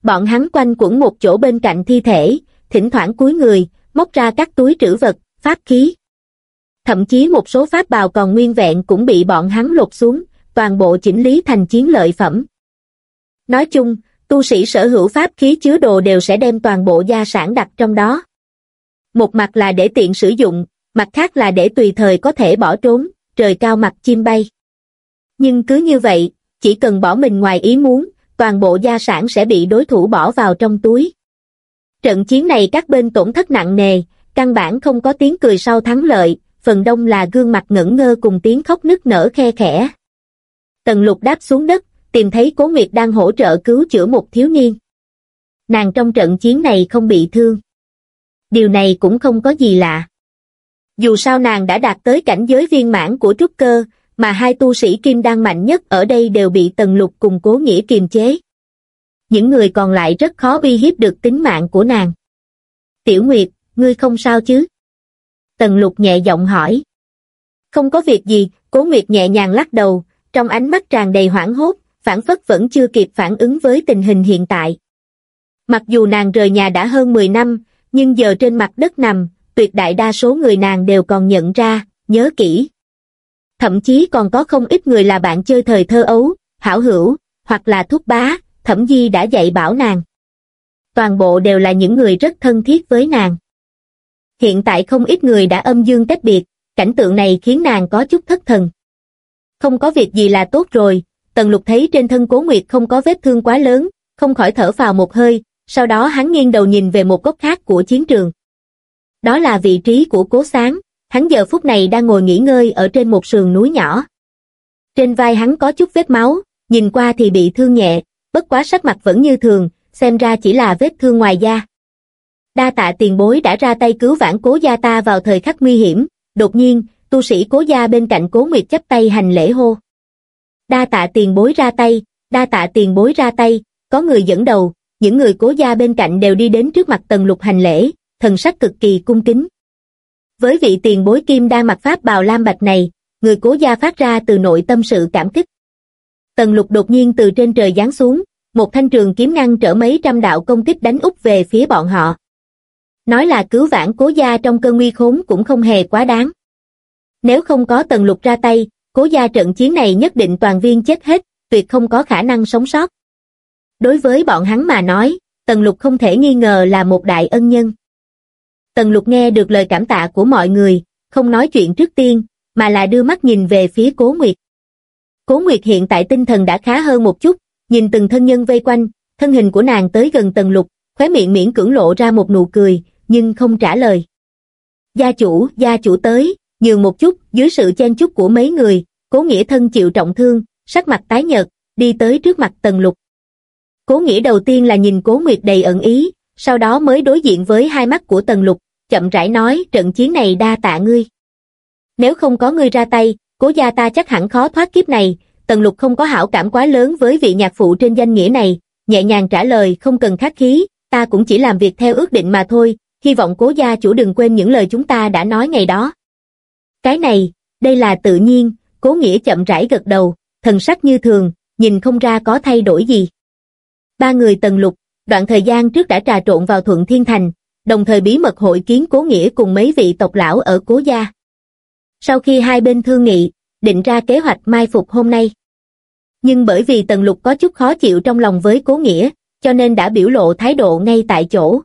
Bọn hắn quanh quẩn một chỗ bên cạnh thi thể, thỉnh thoảng cúi người, móc ra các túi trữ vật, pháp khí. Thậm chí một số pháp bào còn nguyên vẹn cũng bị bọn hắn lột xuống, toàn bộ chỉnh lý thành chiến lợi phẩm. Nói chung, tu sĩ sở hữu pháp khí chứa đồ đều sẽ đem toàn bộ gia sản đặt trong đó. Một mặt là để tiện sử dụng, mặt khác là để tùy thời có thể bỏ trốn, trời cao mặt chim bay. Nhưng cứ như vậy, chỉ cần bỏ mình ngoài ý muốn, toàn bộ gia sản sẽ bị đối thủ bỏ vào trong túi. Trận chiến này các bên tổn thất nặng nề, căn bản không có tiếng cười sau thắng lợi, phần đông là gương mặt ngẩn ngơ cùng tiếng khóc nức nở khe khẽ. Tần lục đáp xuống đất, tìm thấy Cố Nguyệt đang hỗ trợ cứu chữa một thiếu niên. Nàng trong trận chiến này không bị thương. Điều này cũng không có gì lạ. Dù sao nàng đã đạt tới cảnh giới viên mãn của trúc cơ, mà hai tu sĩ kim đan mạnh nhất ở đây đều bị tần lục cùng cố nghĩa kiềm chế. Những người còn lại rất khó uy hiếp được tính mạng của nàng. Tiểu Nguyệt, ngươi không sao chứ? Tần lục nhẹ giọng hỏi. Không có việc gì, cố Nguyệt nhẹ nhàng lắc đầu, trong ánh mắt tràn đầy hoảng hốt, phản phất vẫn chưa kịp phản ứng với tình hình hiện tại. Mặc dù nàng rời nhà đã hơn 10 năm, nhưng giờ trên mặt đất nằm, tuyệt đại đa số người nàng đều còn nhận ra, nhớ kỹ. Thậm chí còn có không ít người là bạn chơi thời thơ ấu, hảo hữu, hoặc là thúc bá, thẩm di đã dạy bảo nàng. Toàn bộ đều là những người rất thân thiết với nàng. Hiện tại không ít người đã âm dương tách biệt, cảnh tượng này khiến nàng có chút thất thần. Không có việc gì là tốt rồi, Tần Lục thấy trên thân Cố Nguyệt không có vết thương quá lớn, không khỏi thở vào một hơi, sau đó hắn nghiêng đầu nhìn về một góc khác của chiến trường. Đó là vị trí của Cố Sáng, hắn giờ phút này đang ngồi nghỉ ngơi ở trên một sườn núi nhỏ. Trên vai hắn có chút vết máu, nhìn qua thì bị thương nhẹ, bất quá sắc mặt vẫn như thường, xem ra chỉ là vết thương ngoài da. Đa tạ tiền bối đã ra tay cứu vãn cố gia ta vào thời khắc nguy hiểm, đột nhiên, tu sĩ cố gia bên cạnh cố nguyệt chấp tay hành lễ hô. Đa tạ tiền bối ra tay, đa tạ tiền bối ra tay, có người dẫn đầu, những người cố gia bên cạnh đều đi đến trước mặt tần lục hành lễ, thần sắc cực kỳ cung kính. Với vị tiền bối kim đa mặt pháp bào lam bạch này, người cố gia phát ra từ nội tâm sự cảm kích. Tần lục đột nhiên từ trên trời giáng xuống, một thanh trường kiếm ngăn trở mấy trăm đạo công kích đánh úp về phía bọn họ. Nói là cứu vãn cố gia trong cơn nguy khốn cũng không hề quá đáng. Nếu không có tần lục ra tay, cố gia trận chiến này nhất định toàn viên chết hết, tuyệt không có khả năng sống sót. Đối với bọn hắn mà nói, tần lục không thể nghi ngờ là một đại ân nhân. Tần lục nghe được lời cảm tạ của mọi người, không nói chuyện trước tiên, mà là đưa mắt nhìn về phía cố nguyệt. Cố nguyệt hiện tại tinh thần đã khá hơn một chút, nhìn từng thân nhân vây quanh, thân hình của nàng tới gần tần lục, khóe miệng miễn cưỡng lộ ra một nụ cười, nhưng không trả lời. Gia chủ, gia chủ tới, nhường một chút, dưới sự chen chúc của mấy người, cố nghĩa thân chịu trọng thương, sắc mặt tái nhợt, đi tới trước mặt tần lục. Cố nghĩa đầu tiên là nhìn cố nguyệt đầy ẩn ý, sau đó mới đối diện với hai mắt của tần lục, chậm rãi nói trận chiến này đa tạ ngươi. Nếu không có ngươi ra tay, cố gia ta chắc hẳn khó thoát kiếp này, tần lục không có hảo cảm quá lớn với vị nhạc phụ trên danh nghĩa này, nhẹ nhàng trả lời không cần khách khí, ta cũng chỉ làm việc theo ước định mà thôi, hy vọng cố gia chủ đừng quên những lời chúng ta đã nói ngày đó. Cái này, đây là tự nhiên, cố nghĩa chậm rãi gật đầu, thần sắc như thường, nhìn không ra có thay đổi gì. Ba người tần lục, đoạn thời gian trước đã trà trộn vào Thuận Thiên Thành, đồng thời bí mật hội kiến cố nghĩa cùng mấy vị tộc lão ở cố gia. Sau khi hai bên thương nghị, định ra kế hoạch mai phục hôm nay. Nhưng bởi vì tần lục có chút khó chịu trong lòng với cố nghĩa, cho nên đã biểu lộ thái độ ngay tại chỗ.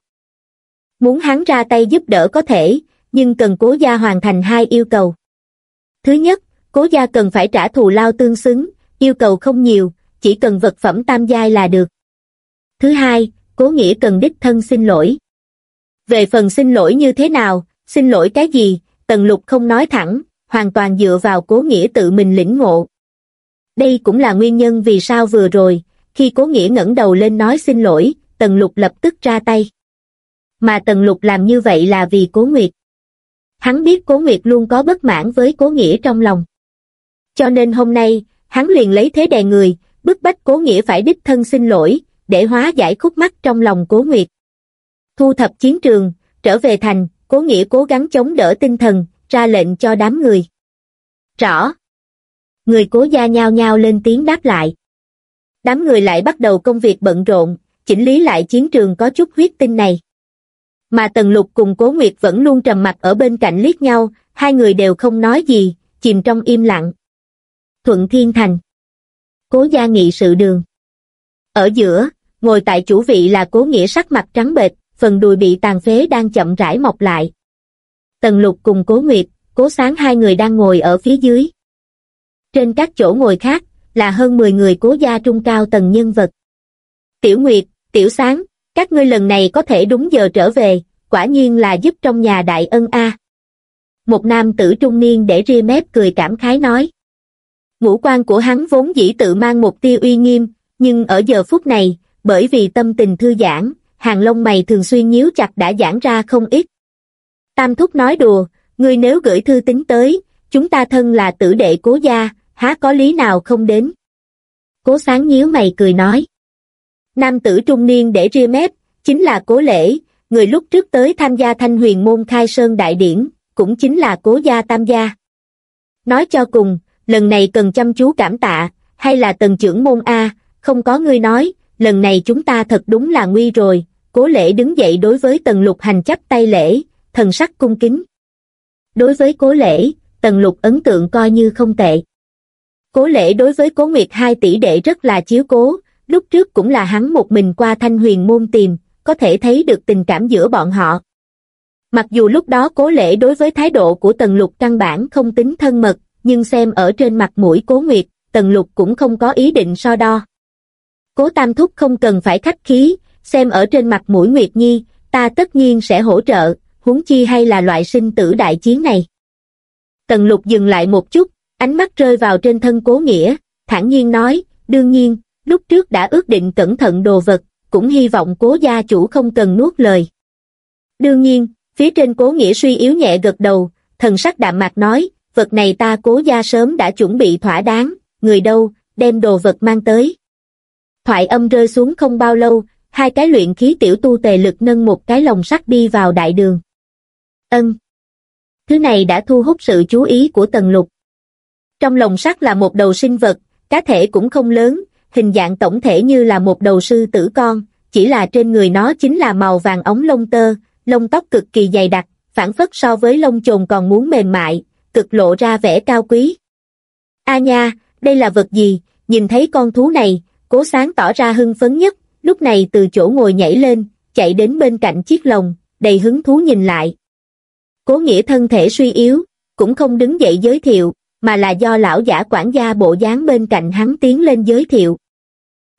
Muốn hắn ra tay giúp đỡ có thể, nhưng cần cố gia hoàn thành hai yêu cầu. Thứ nhất, cố gia cần phải trả thù lao tương xứng, yêu cầu không nhiều, chỉ cần vật phẩm tam giai là được. Thứ hai, cố nghĩa cần đích thân xin lỗi. Về phần xin lỗi như thế nào, xin lỗi cái gì, Tần Lục không nói thẳng, hoàn toàn dựa vào cố nghĩa tự mình lĩnh ngộ. Đây cũng là nguyên nhân vì sao vừa rồi, khi cố nghĩa ngẩng đầu lên nói xin lỗi, Tần Lục lập tức ra tay. Mà Tần Lục làm như vậy là vì cố Nguyệt. Hắn biết cố Nguyệt luôn có bất mãn với cố nghĩa trong lòng. Cho nên hôm nay, hắn liền lấy thế đè người, bức bách cố nghĩa phải đích thân xin lỗi, để hóa giải khúc mắc trong lòng cố Nguyệt. Thu thập chiến trường, trở về thành, cố nghĩa cố gắng chống đỡ tinh thần, ra lệnh cho đám người. Rõ. Người cố gia nhao nhao lên tiếng đáp lại. Đám người lại bắt đầu công việc bận rộn, chỉnh lý lại chiến trường có chút huyết tinh này. Mà Tần Lục cùng Cố Nguyệt vẫn luôn trầm mặt ở bên cạnh liếc nhau, hai người đều không nói gì, chìm trong im lặng. Thuận Thiên Thành Cố gia nghị sự đường Ở giữa, ngồi tại chủ vị là Cố Nghĩa sắc mặt trắng bệch, phần đùi bị tàn phế đang chậm rãi mọc lại. Tần Lục cùng Cố Nguyệt, Cố Sáng hai người đang ngồi ở phía dưới. Trên các chỗ ngồi khác, là hơn 10 người cố gia trung cao tầng nhân vật. Tiểu Nguyệt, Tiểu Sáng, Các ngươi lần này có thể đúng giờ trở về, quả nhiên là giúp trong nhà đại ân a. Một nam tử trung niên để ria mép cười cảm khái nói. Ngũ quan của hắn vốn dĩ tự mang một tia uy nghiêm, nhưng ở giờ phút này, bởi vì tâm tình thư giãn, hàng lông mày thường xuyên nhíu chặt đã giãn ra không ít. Tam thúc nói đùa, ngươi nếu gửi thư tính tới, chúng ta thân là tử đệ cố gia, há có lý nào không đến. Cố sáng nhíu mày cười nói. Nam tử trung niên để ria mép, chính là cố lễ, người lúc trước tới tham gia thanh huyền môn khai sơn đại điển, cũng chính là cố gia tam gia. Nói cho cùng, lần này cần chăm chú cảm tạ, hay là tần trưởng môn A, không có ngươi nói, lần này chúng ta thật đúng là nguy rồi, cố lễ đứng dậy đối với tần lục hành chấp tay lễ, thần sắc cung kính. Đối với cố lễ, tần lục ấn tượng coi như không tệ. Cố lễ đối với cố nguyệt hai tỷ đệ rất là chiếu cố, lúc trước cũng là hắn một mình qua thanh huyền môn tìm, có thể thấy được tình cảm giữa bọn họ. Mặc dù lúc đó cố lễ đối với thái độ của Tần Lục căn bản không tính thân mật, nhưng xem ở trên mặt mũi cố nguyệt, Tần Lục cũng không có ý định so đo. Cố Tam Thúc không cần phải khách khí, xem ở trên mặt mũi Nguyệt Nhi, ta tất nhiên sẽ hỗ trợ, huống chi hay là loại sinh tử đại chiến này. Tần Lục dừng lại một chút, ánh mắt rơi vào trên thân cố nghĩa, thản nhiên nói, đương nhiên, lúc trước đã ước định cẩn thận đồ vật, cũng hy vọng cố gia chủ không cần nuốt lời. Đương nhiên, phía trên cố nghĩa suy yếu nhẹ gật đầu, thần sắc đạm mạc nói, vật này ta cố gia sớm đã chuẩn bị thỏa đáng, người đâu, đem đồ vật mang tới. Thoại âm rơi xuống không bao lâu, hai cái luyện khí tiểu tu tề lực nâng một cái lồng sắt đi vào đại đường. Ân. Thứ này đã thu hút sự chú ý của tần lục. Trong lồng sắt là một đầu sinh vật, cá thể cũng không lớn, hình dạng tổng thể như là một đầu sư tử con, chỉ là trên người nó chính là màu vàng ống lông tơ, lông tóc cực kỳ dày đặc, phản phất so với lông chồn còn muốn mềm mại, cực lộ ra vẻ cao quý. A nha, đây là vật gì, nhìn thấy con thú này, cố sáng tỏ ra hưng phấn nhất, lúc này từ chỗ ngồi nhảy lên, chạy đến bên cạnh chiếc lồng, đầy hứng thú nhìn lại. Cố nghĩa thân thể suy yếu, cũng không đứng dậy giới thiệu, mà là do lão giả quản gia bộ dáng bên cạnh hắn tiến lên giới thiệu.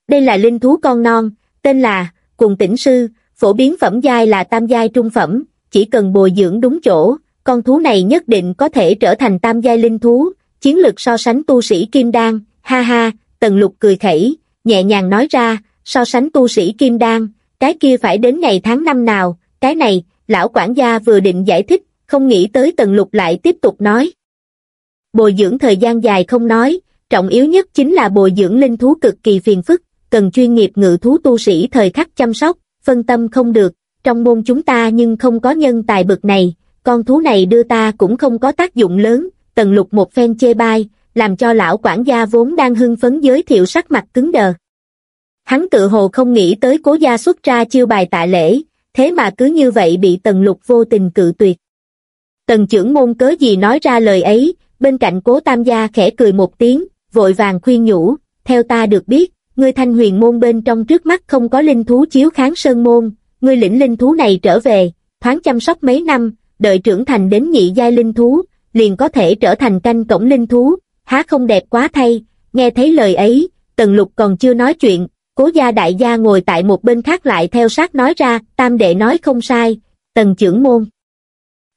Đây là linh thú con non, tên là, cùng tỉnh sư, phổ biến phẩm giai là tam giai trung phẩm, chỉ cần bồi dưỡng đúng chỗ, con thú này nhất định có thể trở thành tam giai linh thú, chiến lực so sánh tu sĩ kim đan, ha ha, tần lục cười khẩy, nhẹ nhàng nói ra, so sánh tu sĩ kim đan, cái kia phải đến ngày tháng năm nào, cái này, lão quản gia vừa định giải thích, không nghĩ tới tần lục lại tiếp tục nói. Bồi dưỡng thời gian dài không nói, trọng yếu nhất chính là bồi dưỡng linh thú cực kỳ phiền phức, cần chuyên nghiệp ngự thú tu sĩ thời khắc chăm sóc, phân tâm không được, trong môn chúng ta nhưng không có nhân tài bực này, con thú này đưa ta cũng không có tác dụng lớn, tần lục một phen chê bai, làm cho lão quản gia vốn đang hưng phấn giới thiệu sắc mặt cứng đờ. Hắn tự hồ không nghĩ tới cố gia xuất ra chiêu bài tạ lễ, thế mà cứ như vậy bị tần lục vô tình cự tuyệt. Tần trưởng môn cớ gì nói ra lời ấy, bên cạnh cố tam gia khẽ cười một tiếng, vội vàng khuyên nhủ, theo ta được biết, ngươi thanh huyền môn bên trong trước mắt không có linh thú chiếu kháng sơn môn, ngươi lĩnh linh thú này trở về, thoáng chăm sóc mấy năm, đợi trưởng thành đến nhị giai linh thú, liền có thể trở thành canh cổng linh thú, há không đẹp quá thay, nghe thấy lời ấy, tần lục còn chưa nói chuyện, cố gia đại gia ngồi tại một bên khác lại theo sát nói ra, tam đệ nói không sai, tần trưởng môn.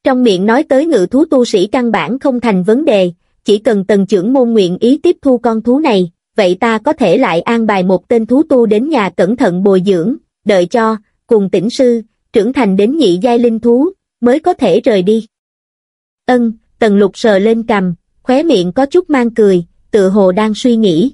Trong miệng nói tới ngự thú tu sĩ căn bản không thành vấn đề, chỉ cần tần trưởng môn nguyện ý tiếp thu con thú này, vậy ta có thể lại an bài một tên thú tu đến nhà cẩn thận bồi dưỡng, đợi cho, cùng tỉnh sư, trưởng thành đến nhị giai linh thú, mới có thể rời đi. Ân, tần lục sờ lên cầm, khóe miệng có chút mang cười, tự hồ đang suy nghĩ.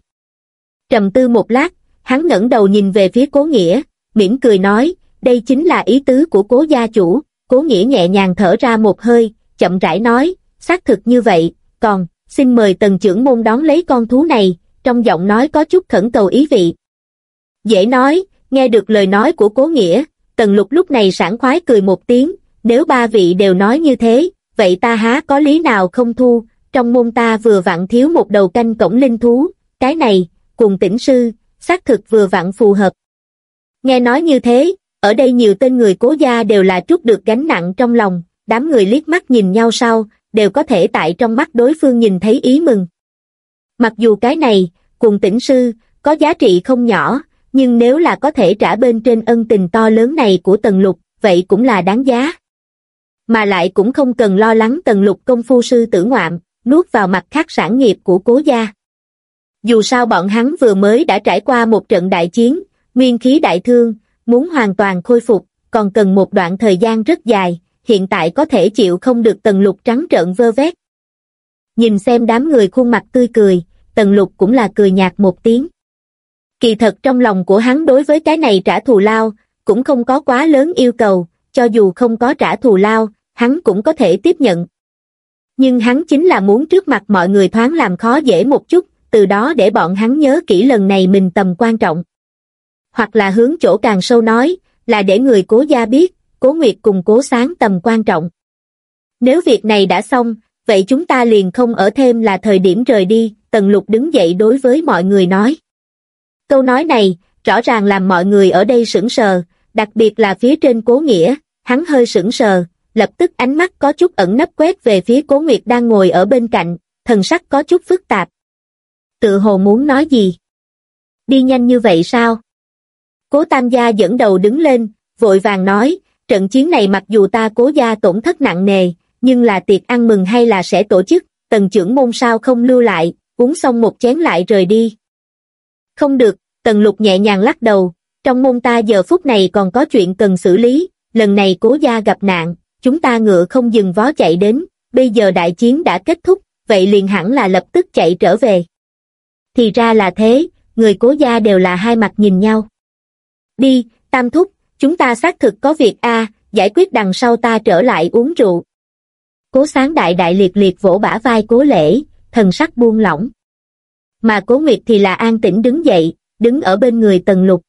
Trầm tư một lát, hắn ngẩng đầu nhìn về phía cố nghĩa, mỉm cười nói, đây chính là ý tứ của cố gia chủ, cố nghĩa nhẹ nhàng thở ra một hơi, chậm rãi nói, xác thực như vậy, còn, xin mời tần trưởng môn đón lấy con thú này, trong giọng nói có chút khẩn cầu ý vị. Dễ nói, nghe được lời nói của cố nghĩa, tần lục lúc này sảng khoái cười một tiếng, nếu ba vị đều nói như thế, vậy ta há có lý nào không thu, trong môn ta vừa vặn thiếu một đầu canh cổng linh thú, cái này, cùng tỉnh sư, xác thực vừa vặn phù hợp. Nghe nói như thế, ở đây nhiều tên người cố gia đều là trút được gánh nặng trong lòng, đám người liếc mắt nhìn nhau sau, đều có thể tại trong mắt đối phương nhìn thấy ý mừng. Mặc dù cái này, cùng tỉnh sư, có giá trị không nhỏ, nhưng nếu là có thể trả bên trên ân tình to lớn này của Tần Lục, vậy cũng là đáng giá. Mà lại cũng không cần lo lắng Tần Lục công phu sư tử ngoạm, nuốt vào mặt khác sản nghiệp của cố gia. Dù sao bọn hắn vừa mới đã trải qua một trận đại chiến, nguyên khí đại thương, muốn hoàn toàn khôi phục, còn cần một đoạn thời gian rất dài, hiện tại có thể chịu không được tần lục trắng trợn vơ vét. Nhìn xem đám người khuôn mặt tươi cười, tần lục cũng là cười nhạt một tiếng. Kỳ thật trong lòng của hắn đối với cái này trả thù lao, cũng không có quá lớn yêu cầu, cho dù không có trả thù lao, hắn cũng có thể tiếp nhận. Nhưng hắn chính là muốn trước mặt mọi người thoáng làm khó dễ một chút, từ đó để bọn hắn nhớ kỹ lần này mình tầm quan trọng. Hoặc là hướng chỗ càng sâu nói, là để người cố gia biết, cố nguyệt cùng cố sáng tầm quan trọng. Nếu việc này đã xong, vậy chúng ta liền không ở thêm là thời điểm rời đi, Tần Lục đứng dậy đối với mọi người nói. Câu nói này, rõ ràng làm mọi người ở đây sững sờ, đặc biệt là phía trên cố nghĩa, hắn hơi sững sờ, lập tức ánh mắt có chút ẩn nấp quét về phía cố nguyệt đang ngồi ở bên cạnh, thần sắc có chút phức tạp. Tự hồ muốn nói gì? Đi nhanh như vậy sao? Cố Tam gia dẫn đầu đứng lên, vội vàng nói, trận chiến này mặc dù ta cố gia tổn thất nặng nề, nhưng là tiệc ăn mừng hay là sẽ tổ chức, tần trưởng môn sao không lưu lại, uống xong một chén lại rời đi. Không được, tần lục nhẹ nhàng lắc đầu, trong môn ta giờ phút này còn có chuyện cần xử lý, lần này cố gia gặp nạn, chúng ta ngựa không dừng vó chạy đến, bây giờ đại chiến đã kết thúc, vậy liền hẳn là lập tức chạy trở về. Thì ra là thế, người cố gia đều là hai mặt nhìn nhau. Đi, tam thúc, chúng ta xác thực có việc a giải quyết đằng sau ta trở lại uống rượu. Cố sáng đại đại liệt liệt vỗ bả vai cố lễ, thần sắc buông lỏng. Mà cố nguyệt thì là an tĩnh đứng dậy, đứng ở bên người tần lục.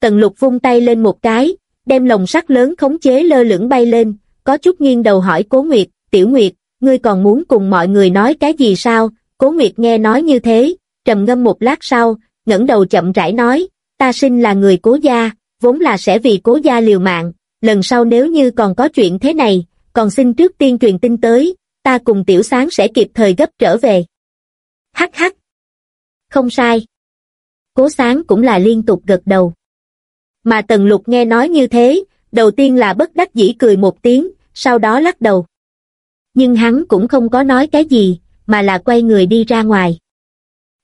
Tần lục vung tay lên một cái, đem lồng sắt lớn khống chế lơ lửng bay lên, có chút nghiêng đầu hỏi cố nguyệt, tiểu nguyệt, ngươi còn muốn cùng mọi người nói cái gì sao? Cố nguyệt nghe nói như thế, trầm ngâm một lát sau, ngẩng đầu chậm rãi nói, ta sinh là người cố gia, vốn là sẽ vì cố gia liều mạng, lần sau nếu như còn có chuyện thế này, còn xin trước tiên truyền tin tới, ta cùng tiểu sáng sẽ kịp thời gấp trở về. Hắc hắc. Không sai. Cố sáng cũng là liên tục gật đầu. Mà Tần Lục nghe nói như thế, đầu tiên là bất đắc dĩ cười một tiếng, sau đó lắc đầu. Nhưng hắn cũng không có nói cái gì, mà là quay người đi ra ngoài.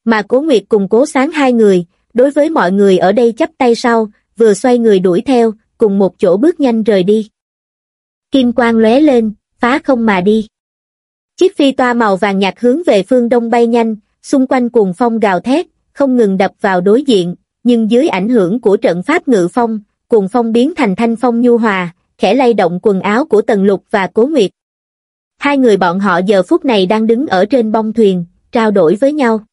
Mà Cố Nguyệt cùng Cố Sáng hai người, đối với mọi người ở đây chắp tay sau, vừa xoay người đuổi theo, cùng một chỗ bước nhanh rời đi. Kim quang lóe lên, phá không mà đi. Chiếc phi toa màu vàng nhạt hướng về phương đông bay nhanh, xung quanh cuồng phong gào thét, không ngừng đập vào đối diện, nhưng dưới ảnh hưởng của trận pháp ngự phong, cuồng phong biến thành thanh phong nhu hòa, khẽ lay động quần áo của Tần Lục và Cố Nguyệt. Hai người bọn họ giờ phút này đang đứng ở trên bông thuyền, trao đổi với nhau.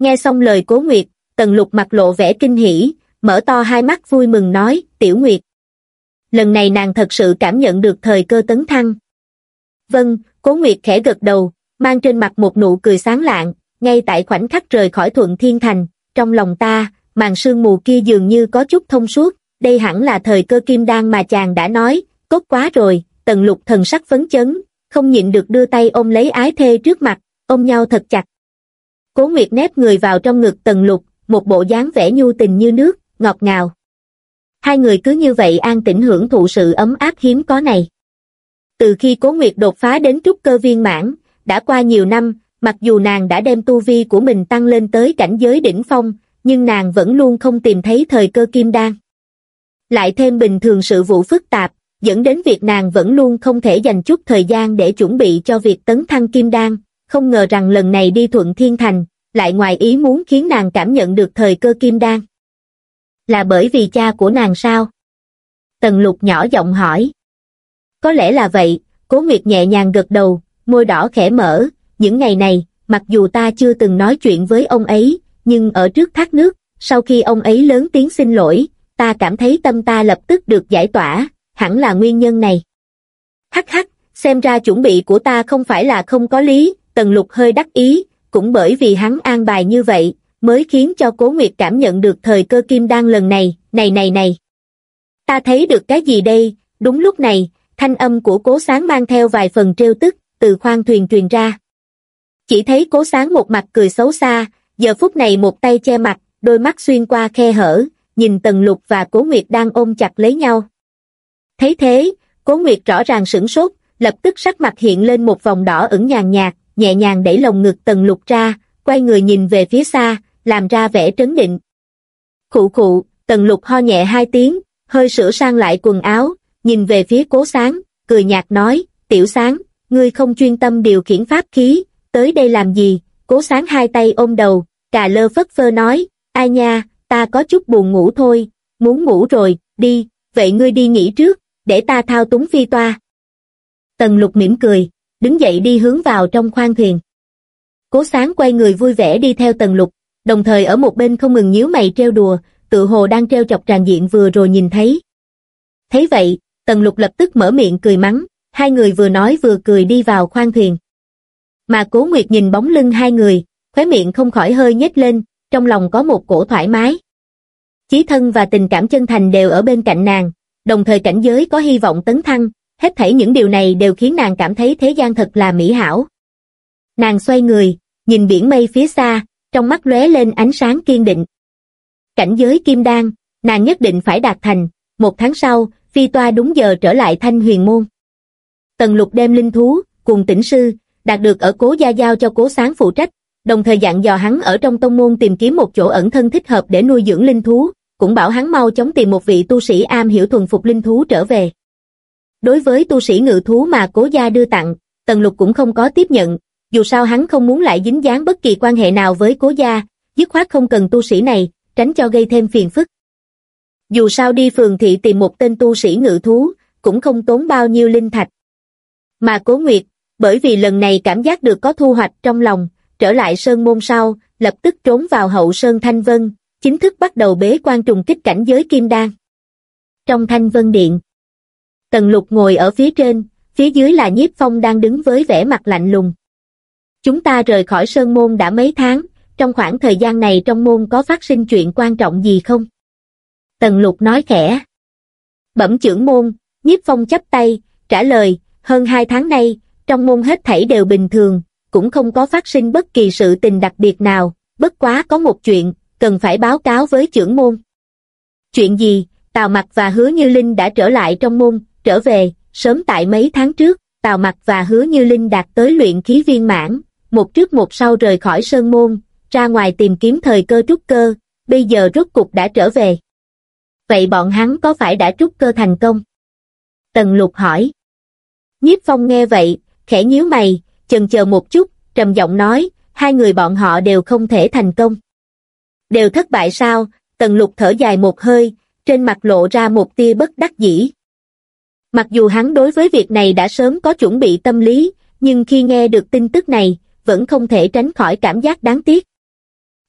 Nghe xong lời Cố Nguyệt, Tần Lục mặt lộ vẻ kinh hỉ, mở to hai mắt vui mừng nói, Tiểu Nguyệt. Lần này nàng thật sự cảm nhận được thời cơ tấn thăng. Vâng, Cố Nguyệt khẽ gật đầu, mang trên mặt một nụ cười sáng lạng, ngay tại khoảnh khắc rời khỏi Thuận Thiên Thành, trong lòng ta, màn sương mù kia dường như có chút thông suốt, đây hẳn là thời cơ kim đan mà chàng đã nói, cốt quá rồi, tần lục thần sắc phấn chấn, không nhịn được đưa tay ôm lấy ái thê trước mặt, ôm nhau thật chặt. Cố Nguyệt nép người vào trong ngực tần lục, một bộ dáng vẻ nhu tình như nước, ngọt ngào. Hai người cứ như vậy an tĩnh hưởng thụ sự ấm áp hiếm có này. Từ khi Cố Nguyệt đột phá đến trúc cơ viên mãn, đã qua nhiều năm, mặc dù nàng đã đem tu vi của mình tăng lên tới cảnh giới đỉnh phong, nhưng nàng vẫn luôn không tìm thấy thời cơ kim đan. Lại thêm bình thường sự vụ phức tạp, dẫn đến việc nàng vẫn luôn không thể dành chút thời gian để chuẩn bị cho việc tấn thăng kim đan, không ngờ rằng lần này đi thuận thiên thành, lại ngoài ý muốn khiến nàng cảm nhận được thời cơ kim đan. Là bởi vì cha của nàng sao? Tần lục nhỏ giọng hỏi. Có lẽ là vậy, cố nguyệt nhẹ nhàng gật đầu, môi đỏ khẽ mở, những ngày này, mặc dù ta chưa từng nói chuyện với ông ấy, nhưng ở trước thác nước, sau khi ông ấy lớn tiếng xin lỗi, ta cảm thấy tâm ta lập tức được giải tỏa, hẳn là nguyên nhân này. Hắc hắc, xem ra chuẩn bị của ta không phải là không có lý, tần lục hơi đắc ý, cũng bởi vì hắn an bài như vậy, mới khiến cho cố nguyệt cảm nhận được thời cơ kim đan lần này, này này này. Ta thấy được cái gì đây, đúng lúc này, thanh âm của cố sáng mang theo vài phần trêu tức, từ khoang thuyền truyền ra. Chỉ thấy cố sáng một mặt cười xấu xa, giờ phút này một tay che mặt, đôi mắt xuyên qua khe hở, nhìn Tần Lục và Cố Nguyệt đang ôm chặt lấy nhau. Thấy thế, Cố Nguyệt rõ ràng sửng sốt, lập tức sắc mặt hiện lên một vòng đỏ ửng nhàn nhạt, nhẹ nhàng đẩy lồng ngực Tần Lục ra, quay người nhìn về phía xa, làm ra vẻ trấn định. Khụ khụ, Tần Lục ho nhẹ hai tiếng, hơi sửa sang lại quần áo, nhìn về phía Cố Sáng, cười nhạt nói, Tiểu Sáng, ngươi không chuyên tâm điều khiển pháp khí, tới đây làm gì? Cố Sáng hai tay ôm đầu, cà lơ phất phơ nói, ai nha, ta có chút buồn ngủ thôi, muốn ngủ rồi, đi, vậy ngươi đi nghỉ trước, để ta thao túng phi toa. Tần lục mỉm cười, đứng dậy đi hướng vào trong khoang thuyền. Cố sáng quay người vui vẻ đi theo tần lục, đồng thời ở một bên không ngừng nhíu mày treo đùa, tự hồ đang treo chọc tràn diện vừa rồi nhìn thấy. Thấy vậy, tần lục lập tức mở miệng cười mắng, hai người vừa nói vừa cười đi vào khoang thuyền. Mà cố nguyệt nhìn bóng lưng hai người, khóe miệng không khỏi hơi nhếch lên, trong lòng có một cổ thoải mái. Chí thân và tình cảm chân thành đều ở bên cạnh nàng, đồng thời cảnh giới có hy vọng tấn thăng, hết thảy những điều này đều khiến nàng cảm thấy thế gian thật là mỹ hảo. Nàng xoay người, nhìn biển mây phía xa, trong mắt lóe lên ánh sáng kiên định. Cảnh giới kim đan, nàng nhất định phải đạt thành, một tháng sau, phi toa đúng giờ trở lại thanh huyền môn. Tần lục đem linh thú, cùng tỉnh sư, đạt được ở cố gia giao cho cố sáng phụ trách, đồng thời dặn dò hắn ở trong tông môn tìm kiếm một chỗ ẩn thân thích hợp để nuôi dưỡng linh thú, cũng bảo hắn mau chóng tìm một vị tu sĩ am hiểu thuần phục linh thú trở về. Đối với tu sĩ ngự thú mà cố gia đưa tặng, Tần Lục cũng không có tiếp nhận, dù sao hắn không muốn lại dính dáng bất kỳ quan hệ nào với cố gia, dứt khoát không cần tu sĩ này, tránh cho gây thêm phiền phức. Dù sao đi phường thị tìm một tên tu sĩ ngự thú, cũng không tốn bao nhiêu linh thạch. Mà cố nguyệt, bởi vì lần này cảm giác được có thu hoạch trong lòng, trở lại sơn môn sau, lập tức trốn vào hậu sơn Thanh Vân, chính thức bắt đầu bế quan trùng kích cảnh giới kim đan. Trong Thanh Vân Điện, Tần Lục ngồi ở phía trên, phía dưới là Nhiếp Phong đang đứng với vẻ mặt lạnh lùng. Chúng ta rời khỏi sơn môn đã mấy tháng, trong khoảng thời gian này trong môn có phát sinh chuyện quan trọng gì không? Tần Lục nói khẽ. Bẩm trưởng môn, Nhiếp Phong chấp tay, trả lời, hơn hai tháng nay, trong môn hết thảy đều bình thường, cũng không có phát sinh bất kỳ sự tình đặc biệt nào, bất quá có một chuyện, cần phải báo cáo với trưởng môn. Chuyện gì? Tào Mặc và Hứa Như Linh đã trở lại trong môn, trở về, sớm tại mấy tháng trước, Tào Mặc và Hứa Như Linh đạt tới luyện khí viên mãn, một trước một sau rời khỏi sơn môn, ra ngoài tìm kiếm thời cơ trúc cơ, bây giờ rốt cục đã trở về. Vậy bọn hắn có phải đã trúc cơ thành công? Tần Lục hỏi. Nhiếp Phong nghe vậy, khẽ nhíu mày, chần chờ một chút, trầm giọng nói, hai người bọn họ đều không thể thành công. Đều thất bại sao? Tần lục thở dài một hơi, trên mặt lộ ra một tia bất đắc dĩ. Mặc dù hắn đối với việc này đã sớm có chuẩn bị tâm lý, nhưng khi nghe được tin tức này, vẫn không thể tránh khỏi cảm giác đáng tiếc.